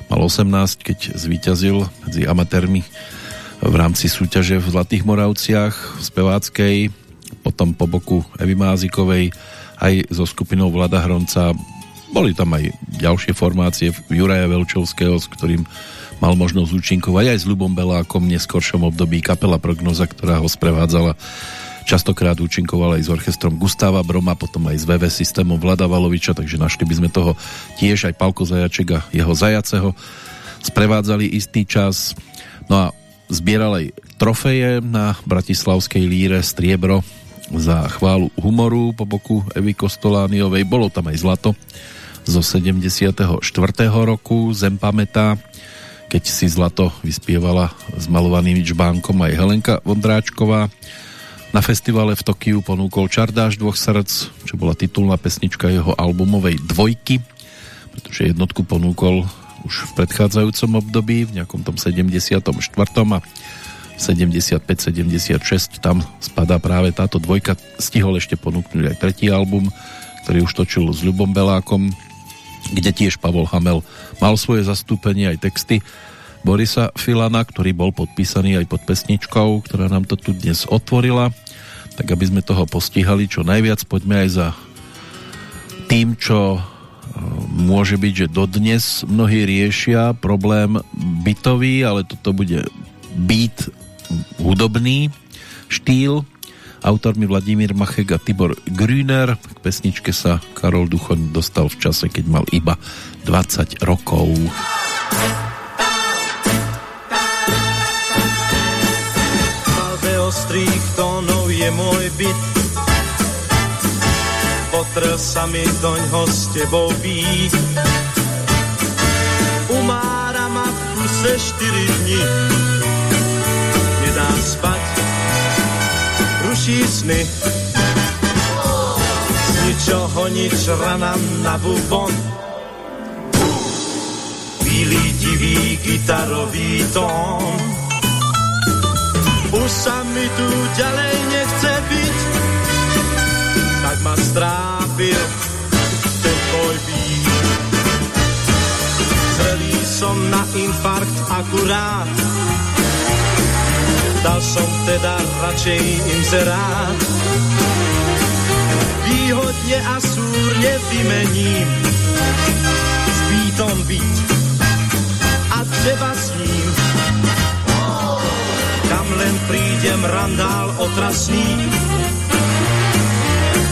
Mal 18, keď zvíťazil medzi amatérmi v rámci súťaže v Zlatých Moravciach v speváckej, potom po boku Evy Mázikovej aj so skupinou Vlada Hronca. Boli tam aj ďalšie formácie Juraja Velčovského, s ktorým mal možnosť účinkovať aj s Ľubom Belákom v neskoršom období kapela Prognoza, ktorá ho sprevádzala častokrát účinkoval aj s orchestrom Gustáva Broma, potom aj s VV systémom Vlada Valoviča, takže našli by sme toho tiež aj Palko Zajaček a jeho Zajaceho sprevádzali istý čas. No a zbieral aj trofeje na Bratislavskej líre striebro za chválu humoru po boku Evy Kostolániovej. Bolo tam aj zlato zo 74. roku Zem pamätá, keď si zlato vyspievala s malovaným čbánkom aj Helenka Vondráčková. Na festivale v Tokiu ponúkol Čardáš dvoch srdc, čo bola titulná pesnička jeho albumovej Dvojky, pretože jednotku ponúkol už v predchádzajúcom období, v nejakom tom 74. a 75-76 tam spadá práve táto dvojka. Stihol ešte ponúknuť aj tretí album, ktorý už točil s Ľubom Belákom, kde tiež Pavol Hamel mal svoje zastúpenie aj texty Borisa Filana, ktorý bol podpísaný aj pod pesničkou, ktorá nám to tu dnes otvorila tak aby sme toho postihali čo najviac, poďme aj za tým, čo e, môže byť, že dodnes mnohí riešia problém bytový, ale toto bude byt hudobný štýl. Autormi Vladimír Machek a Tibor Grüner. K pesničke sa Karol Duchoň dostal v čase, keď mal iba 20 rokov. ostrých tónov je môj byt. Potrel sa mi doňho s tebou byť. Umára ma v kuse štyri dni. Nedá spať, ruší sny. Z ničoho nič rana na bubon. Bílý divý gitarový tón už sa mi tu ďalej nechce byť, tak ma strápil ten tvoj. Zrelý som na infarkt akurát, dal som teda radšej inzerát. Výhodne a súrne vymením s bytom byť a třeba s ním kam len prídem randál otrasný.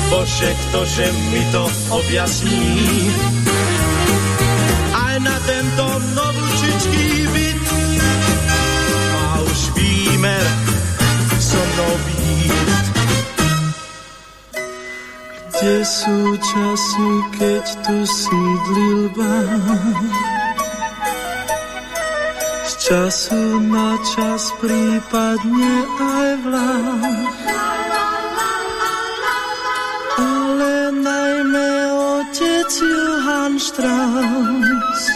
Bože, ktože mi to objasní. Aj na tento novúčičký Kde sú časy, keď tu sídlil bán? času na čas prípadne aj vlád. Ale najmä otec Johann Strauss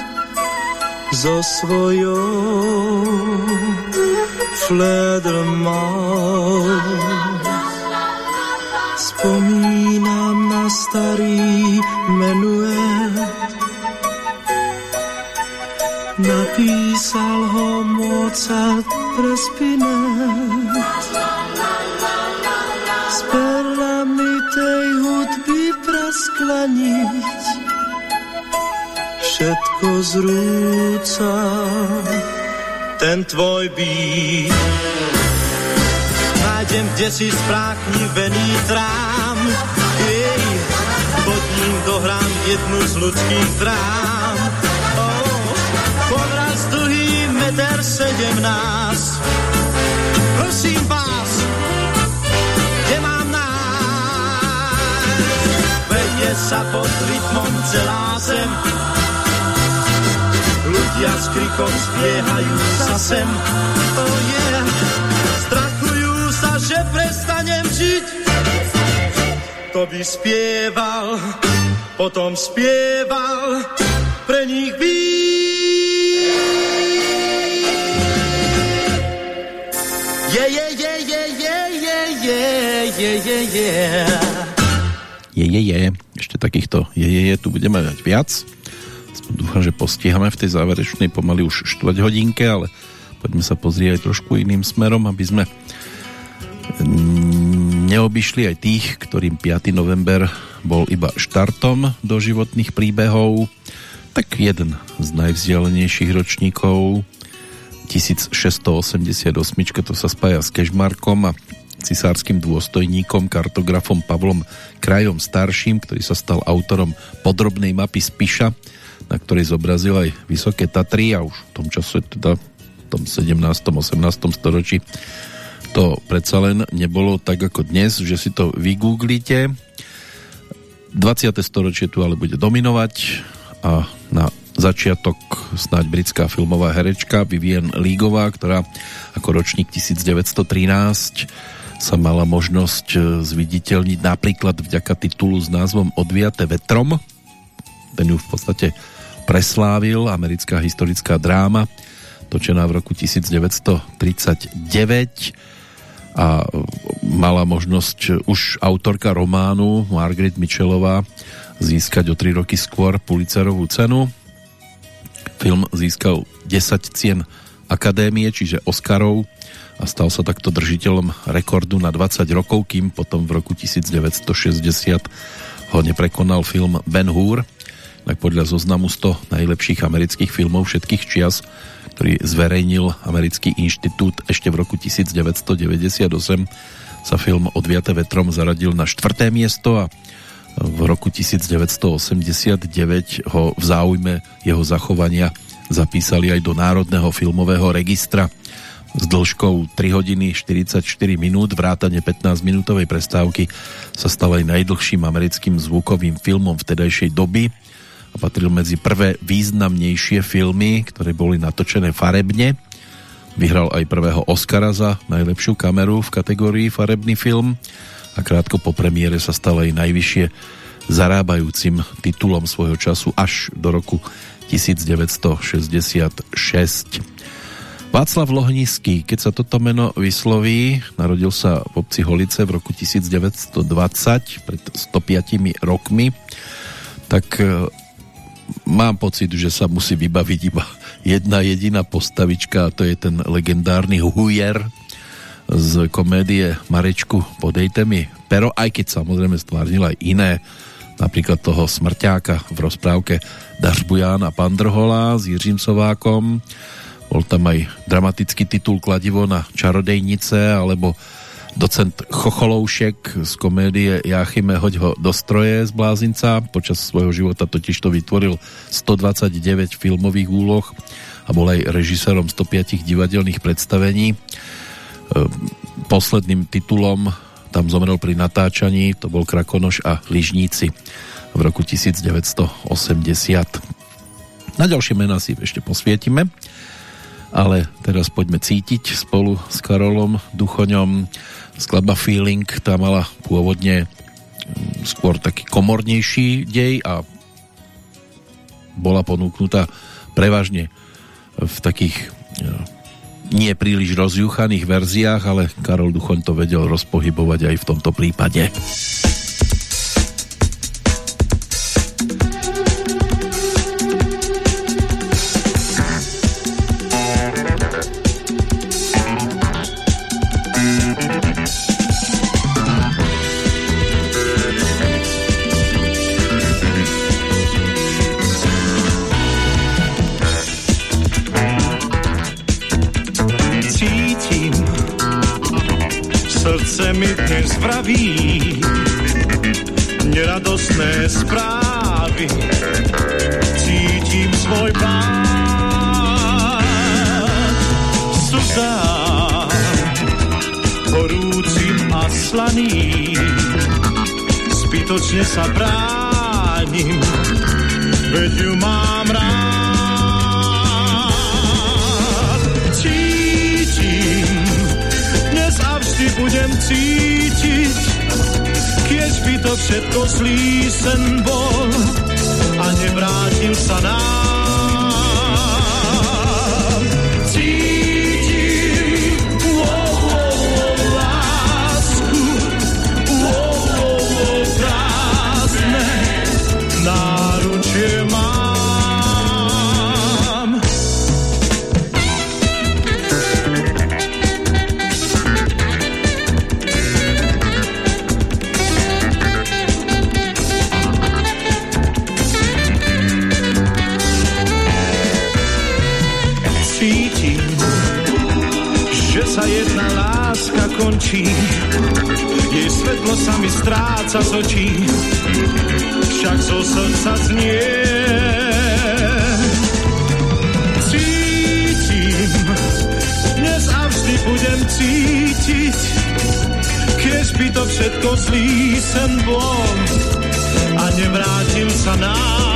so svojou Fledermaus. Spomínam na starý menuet Napísal ho Mozart pre spinet. S perlami tej hudby prasklaniť. Všetko zrúca ten tvoj být. Nájdem, kde si vený trám. Dohrám jednu z ľudských drám meter sedemnáct. Prosím vás, kde mám nájsť? Vedie sa pod rytmom celá zem. Ľudia s krikom zbiehajú sa sem. Oh yeah. Strachujú sa, že prestanem žiť. To by spieval, potom spieval, pre nich být. Je, je, je. Ešte takýchto je, je, je. Tu budeme mať viac. Dúfam, že postihame v tej záverečnej pomaly už štvrť hodinke, ale poďme sa pozrieť aj trošku iným smerom, aby sme neobyšli aj tých, ktorým 5. november bol iba štartom do životných príbehov. Tak jeden z najvzdialenejších ročníkov 1688 to sa spája s Kežmarkom a cisárským dôstojníkom, kartografom Pavlom Krajom starším, ktorý sa stal autorom podrobnej mapy Spiša, na ktorej zobrazil aj Vysoké Tatry a už v tom čase, teda v tom 17. 18. storočí to predsa len nebolo tak ako dnes, že si to vygooglite. 20. storočie tu ale bude dominovať a na začiatok snáď britská filmová herečka Vivian Lígová, ktorá ako ročník 1913 sa mala možnosť e, zviditeľniť napríklad vďaka titulu s názvom Odviate vetrom. Ten ju v podstate preslávil, americká historická dráma, točená v roku 1939 a mala možnosť už autorka románu Margaret Mitchellová získať o 3 roky skôr Pulitzerovú cenu. Film získal 10 cien akadémie, čiže Oscarov a stal sa takto držiteľom rekordu na 20 rokov, kým potom v roku 1960 ho neprekonal film Ben Hur, tak podľa zoznamu 100 najlepších amerických filmov všetkých čias, ktorý zverejnil americký inštitút ešte v roku 1998, sa film Odviate vetrom zaradil na štvrté miesto a v roku 1989 ho v záujme jeho zachovania zapísali aj do Národného filmového registra. S dĺžkou 3 hodiny 44 minút, vrátane 15 minútovej prestávky sa stal aj najdlhším americkým zvukovým filmom vtedajšej doby a patril medzi prvé významnejšie filmy, ktoré boli natočené farebne. Vyhral aj prvého Oscara za najlepšiu kameru v kategórii farebný film a krátko po premiére sa stal aj najvyššie zarábajúcim titulom svojho času až do roku 1966. Václav Lohnický, keď sa toto meno vysloví, narodil sa v obci Holice v roku 1920, pred 105 rokmi, tak mám pocit, že sa musí vybaviť iba jedna jediná postavička a to je ten legendárny Hujer z komédie Marečku Podejte mi. Pero, aj keď samozrejme stvárnil aj iné, napríklad toho smrťáka v rozprávke Dařbuján a Pandrhola s Jiřím Sovákom, bol tam aj dramatický titul Kladivo na čarodejnice alebo docent Chocholoušek z komédie Jáchyme hoď ho do stroje z blázinca. Počas svojho života totiž to vytvoril 129 filmových úloh a bol aj režisérom 105 divadelných predstavení. E, posledným titulom tam zomrel pri natáčaní, to bol Krakonoš a Lyžníci v roku 1980. Na ďalšie mená si ešte posvietime ale teraz poďme cítiť spolu s Karolom Duchoňom. Skladba Feeling tá mala pôvodne mm, skôr taký komornejší dej a bola ponúknutá prevažne v takých e, nie príliš rozjuchaných verziách, ale Karol Duchoň to vedel rozpohybovať aj v tomto prípade. Mi dnes vraví neradostné správy. Cítim svoj pád slzám horúcim a slaným. Zbytočne sa bránim, veď ju mám rád. Vždy budem cítiť, keď by to všetko zlý sen bol a nevrátil sa nám. Končí, jej svetlo sa mi stráca z očí, však zo srdca znie. Cítim, dnes a vždy budem cítiť, keď by to všetko zlý sen bol a nevrátil sa nám.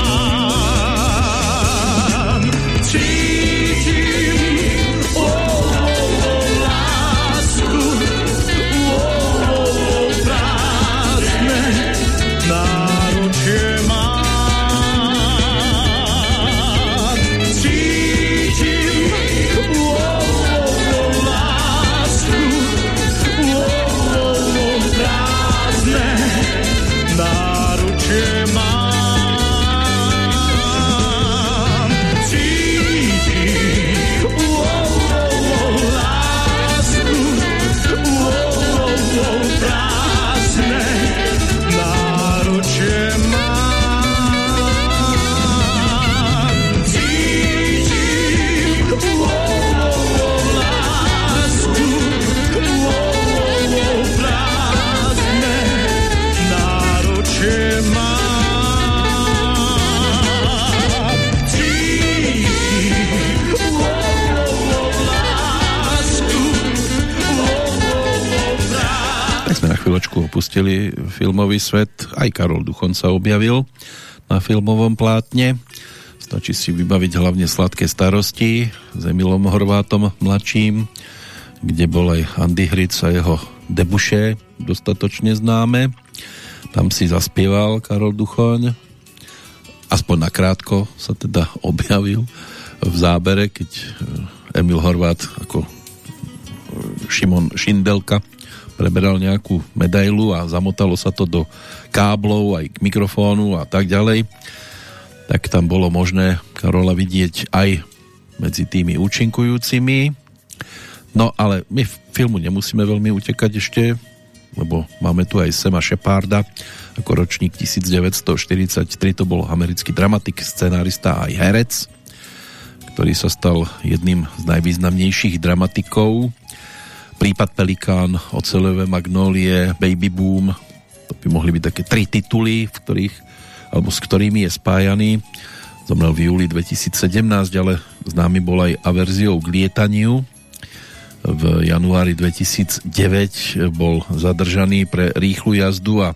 Filmový svet. Aj Karol Duchon sa objavil na filmovom plátne. Stačí si vybaviť hlavne Sladké starosti s Emilom Horvátom mladším, kde bol aj Andy Hric a jeho debuše dostatočne známe. Tam si zaspieval Karol Duchoň. Aspoň nakrátko sa teda objavil v zábere, keď Emil Horvát ako Šimon Šindelka preberal nejakú medailu a zamotalo sa to do káblov aj k mikrofónu a tak ďalej, tak tam bolo možné Karola vidieť aj medzi tými účinkujúcimi. No ale my v filmu nemusíme veľmi utekať ešte, lebo máme tu aj Sema Sheparda ako ročník 1943, to bol americký dramatik, scenárista aj herec, ktorý sa stal jedným z najvýznamnejších dramatikov Prípad Pelikán, Ocelové magnólie, Baby Boom, to by mohli byť také tri tituly, v ktorých, alebo s ktorými je spájaný. Zomrel v júli 2017, ale známy bol aj averziou k lietaniu. V januári 2009 bol zadržaný pre rýchlu jazdu a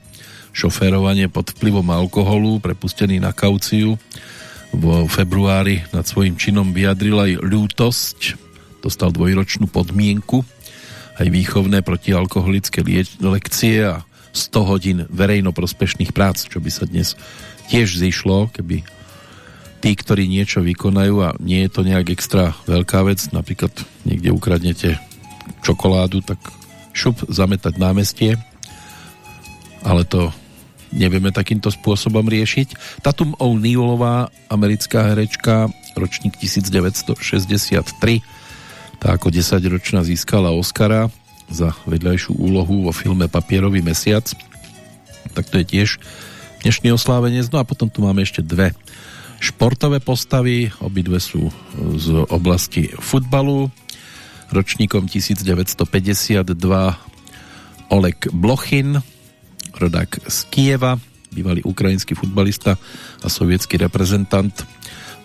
šoférovanie pod vplyvom alkoholu, prepustený na kauciu. V februári nad svojim činom vyjadril aj ľútosť, dostal dvojročnú podmienku aj výchovné protialkoholické lekcie a 100 hodín verejnoprospešných prác, čo by sa dnes tiež zišlo, keby tí, ktorí niečo vykonajú a nie je to nejak extra veľká vec, napríklad niekde ukradnete čokoládu, tak šup zametať námestie, ale to nevieme takýmto spôsobom riešiť. Tatum O'Neillová, americká herečka, ročník 1963, tá ako 10-ročná získala Oscara za vedľajšiu úlohu vo filme Papierový mesiac. Tak to je tiež dnešný oslávenec. No a potom tu máme ešte dve športové postavy. Obidve sú z oblasti futbalu. Ročníkom 1952 Oleg Blochin, rodák z Kieva, bývalý ukrajinský futbalista a sovietský reprezentant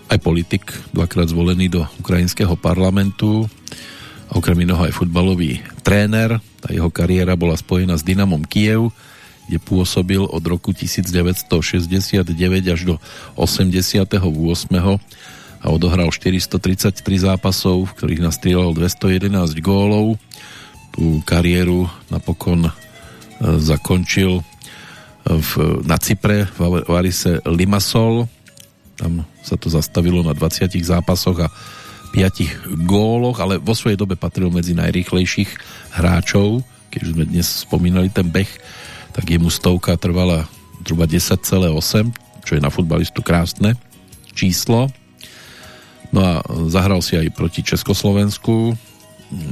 aj politik, dvakrát zvolený do ukrajinského parlamentu, okrem iného aj futbalový tréner. Tá jeho kariéra bola spojená s Dynamom Kiev, kde pôsobil od roku 1969 až do 88. a odohral 433 zápasov, v ktorých nastrieľal 211 gólov. Tú kariéru napokon e, zakončil v, na Cypre v Varise Limassol. Tam sa to zastavilo na 20 zápasoch a 5 góloch, ale vo svojej dobe patril medzi najrýchlejších hráčov. Keď sme dnes spomínali ten beh, tak jemu stovka trvala zhruba 10,8, čo je na futbalistu krásne číslo. No a zahral si aj proti Československu,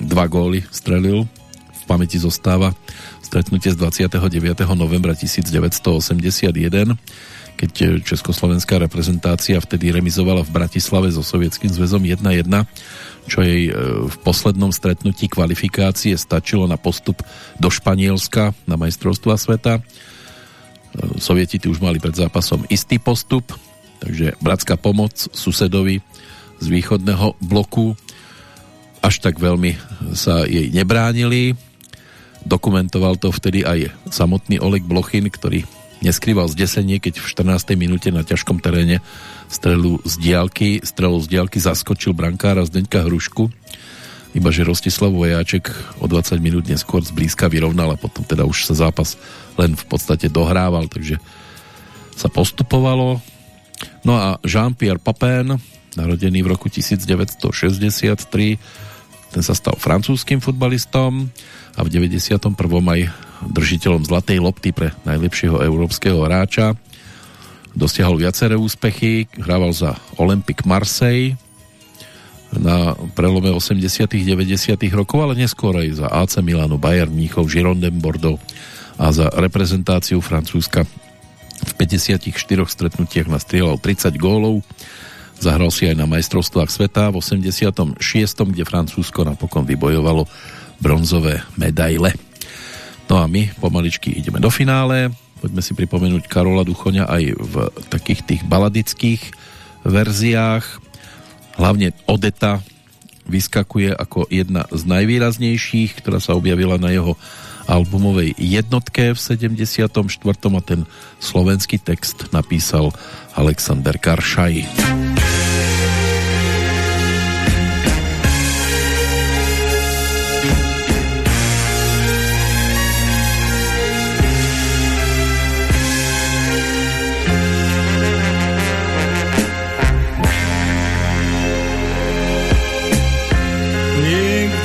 dva góly strelil, v pamäti zostáva stretnutie z 29. novembra 1981, keď československá reprezentácia vtedy remizovala v Bratislave so Sovietským zväzom 1-1, čo jej e, v poslednom stretnutí kvalifikácie stačilo na postup do Španielska na majstrovstva sveta. E, Sovieti už mali pred zápasom istý postup, takže bratská pomoc susedovi z východného bloku až tak veľmi sa jej nebránili. Dokumentoval to vtedy aj samotný Oleg Blochin, ktorý neskrýval zdesenie, keď v 14. minúte na ťažkom teréne strelu z diálky, strelu z diálky zaskočil brankára Zdeňka Hrušku, iba že Rostislav Vojáček o 20 minút neskôr zblízka vyrovnal a potom teda už sa zápas len v podstate dohrával, takže sa postupovalo. No a Jean-Pierre Papin, narodený v roku 1963, ten sa stal francúzským futbalistom a v 91. aj držiteľom Zlatej lopty pre najlepšieho európskeho hráča. Dosiahol viaceré úspechy, hrával za Olympique Marseille na prelome 80 90 rokov, ale neskôr aj za AC Milano, Bayern Mníchov, Girondin Bordeaux a za reprezentáciu Francúzska v 54 stretnutiach nastrieľal 30 gólov. Zahral si aj na majstrovstvách sveta v 86., kde Francúzsko napokon vybojovalo bronzové medaile. No a my pomaličky ideme do finále. Poďme si pripomenúť Karola Duchoňa aj v takých tých baladických verziách. Hlavne Odeta vyskakuje ako jedna z najvýraznejších, ktorá sa objavila na jeho albumovej jednotke v 74. a ten slovenský text napísal Alexander Karšaj.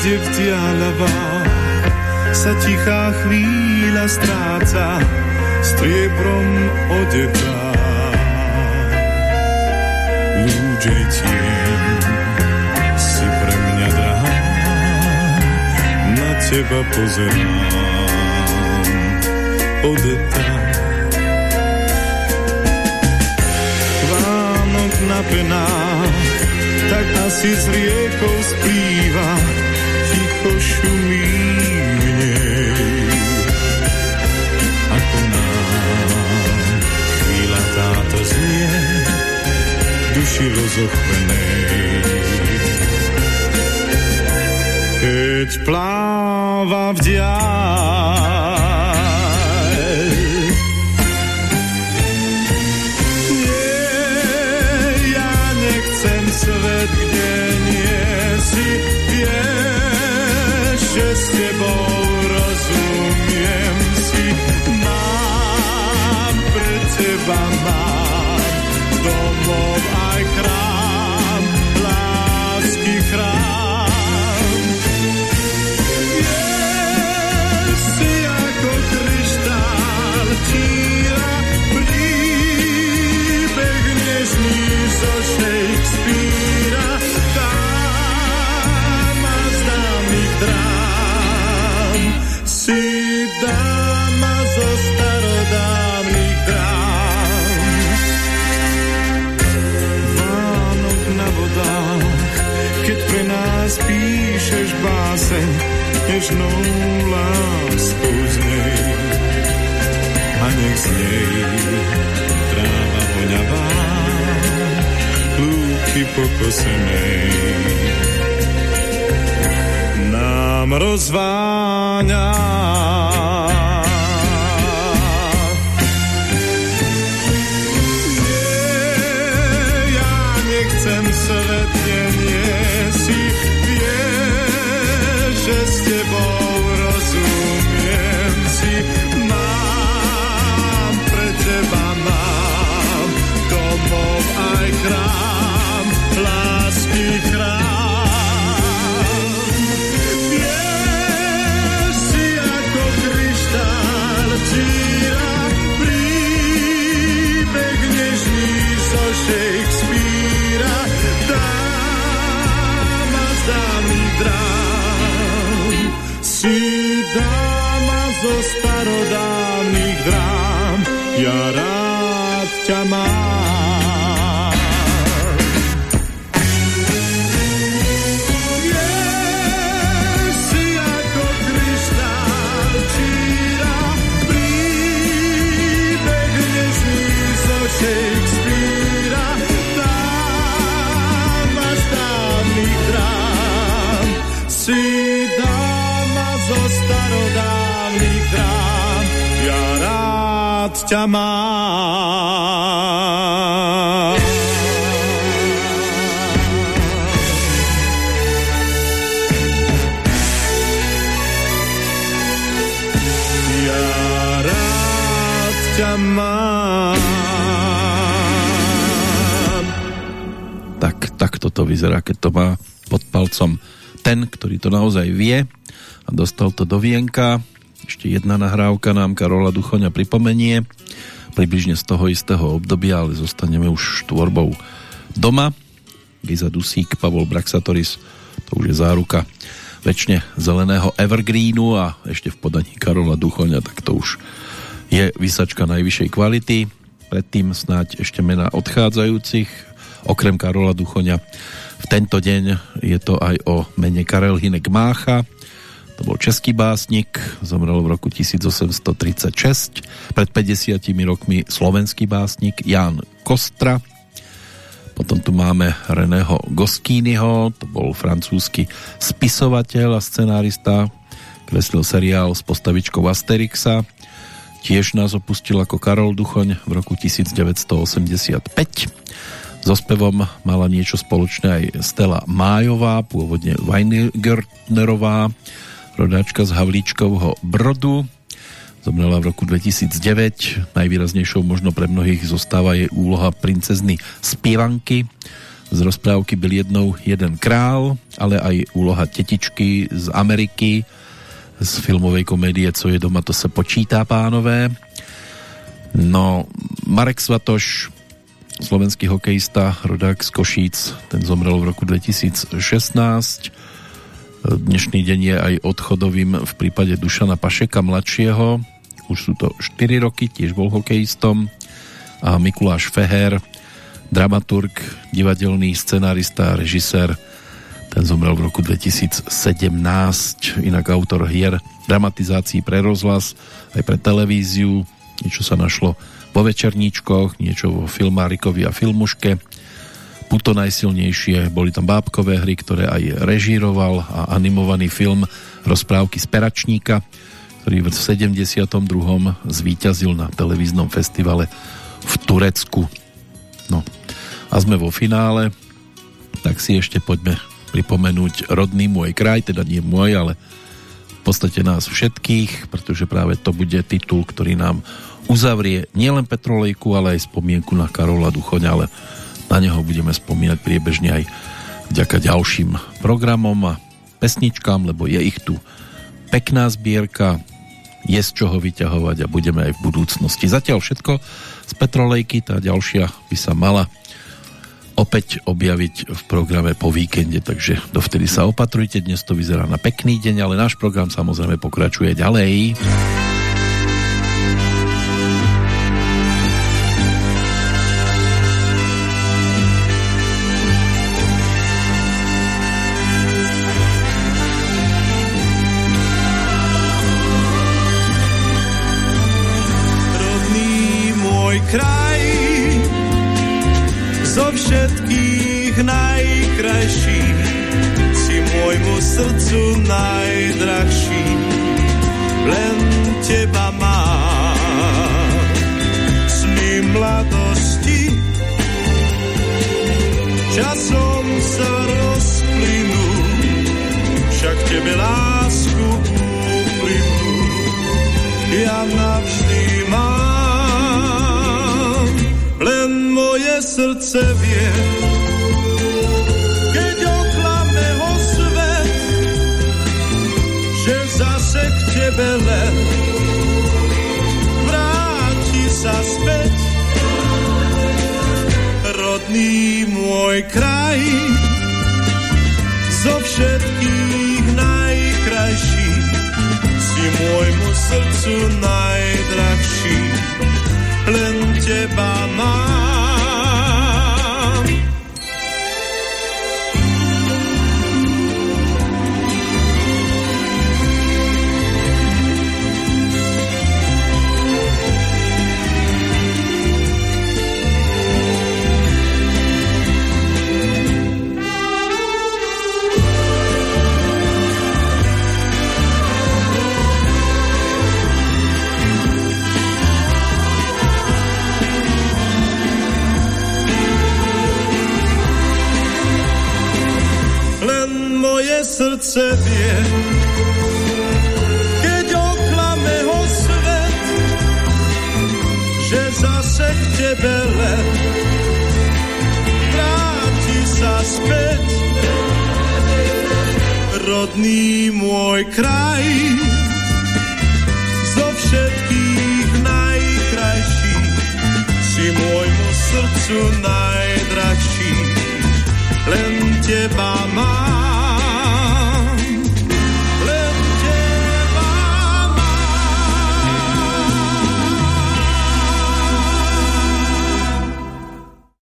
Kde v diaľavách sa tichá chvíľa stráca striebrom odetá. Lúčej tieň si pre mňa drahá, na teba pozerám, odetá. Vánok na penách, tak asi s riekou splýva, ticho šumí v nej. Ako nám chvíľa táto znie, duši rozochvenej. Keď pláva v diaľ, že s tebou rozumiem si. Mám pre teba, mám domov aj krám, lásky chrám. Vieš nežnou láskou z nej. A nech z nej tráva voňavá, lúky pokosenej. Nám rozváňa. Zo starodávnych drám, ja rád ťa mám. Ťa mám. Ja rád ťa mám. Tak, takto to vyzerá, keď to má pod palcom ten, ktorý to naozaj vie a dostal to do vienka. Ešte jedna nahrávka nám Karola Duchoňa pripomenie, približne z toho istého obdobia, ale zostaneme už tvorbou doma. Giza Dusík, Pavol Braxatoris, to už je záruka väčšine zeleného evergreenu a ešte v podaní Karola Duchoňa, tak to už je vysačka najvyššej kvality. Predtým snáď ešte mena odchádzajúcich, okrem Karola Duchoňa. V tento deň je to aj o mene Karel Hinek Mácha, to bol český básnik, zomrel v roku 1836. Pred 50 rokmi slovenský básnik Jan Kostra. Potom tu máme Reného Goskínyho, to bol francúzsky spisovateľ a scenárista, kreslil seriál s postavičkou Asterixa. Tiež nás opustil ako Karol Duchoň v roku 1985. So spevom mala niečo spoločné aj Stella Májová, pôvodne Weingertnerová, rodáčka z Havlíčkovho Brodu. Zomrela v roku 2009. Najvýraznejšou možno pre mnohých zostáva jej úloha princezny spievanky z rozprávky Byl jednou jeden král, ale aj úloha tetičky z Ameriky z filmovej komédie Co je doma, to se počítá, pánové. No, Marek Svatoš, slovenský hokejista, rodák z Košíc, ten zomrel v roku 2016. Dnešný deň je aj odchodovým v prípade Dušana Pašeka mladšieho, už sú to 4 roky, tiež bol hokejistom. A Mikuláš Feher, dramaturg, divadelný scenárista, režisér, ten zomrel v roku 2017, inak autor hier, dramatizácií pre rozhlas, aj pre televíziu, niečo sa našlo vo večerníčkoch, niečo vo filmárikovi a filmuške. Puto najsilnejšie, boli tam bábkové hry, ktoré aj režíroval a animovaný film Rozprávky z Peračníka, ktorý v 72. zvíťazil na televíznom festivale v Turecku. No a sme vo finále, tak si ešte poďme pripomenúť rodný môj kraj, teda nie môj, ale v podstate nás všetkých, pretože práve to bude titul, ktorý nám uzavrie nielen Petrolejku, ale aj spomienku na Karola Duchoňa, ale na neho budeme spomínať priebežne aj vďaka ďalším programom a pesničkám, lebo je ich tu pekná zbierka, je z čoho vyťahovať a budeme aj v budúcnosti. Zatiaľ všetko z Petrolejky, tá ďalšia by sa mala opäť objaviť v programe po víkende, takže dovtedy sa opatrujte, dnes to vyzerá na pekný deň, ale náš program samozrejme pokračuje ďalej. Srdce vie, keď oklame ho svet, že zase k tebe len vráti sa späť. Rodný môj kraj, zo všetkých najkrajší, si môjmu srdcu najdrahší, len teba mám. Srdce vie, keď oklame ho svet, že zase k tebe len vráti sa späť. Rodný môj kraj, zo všetkých najkrajší, si môjmu srdcu najdrahší, len teba mám.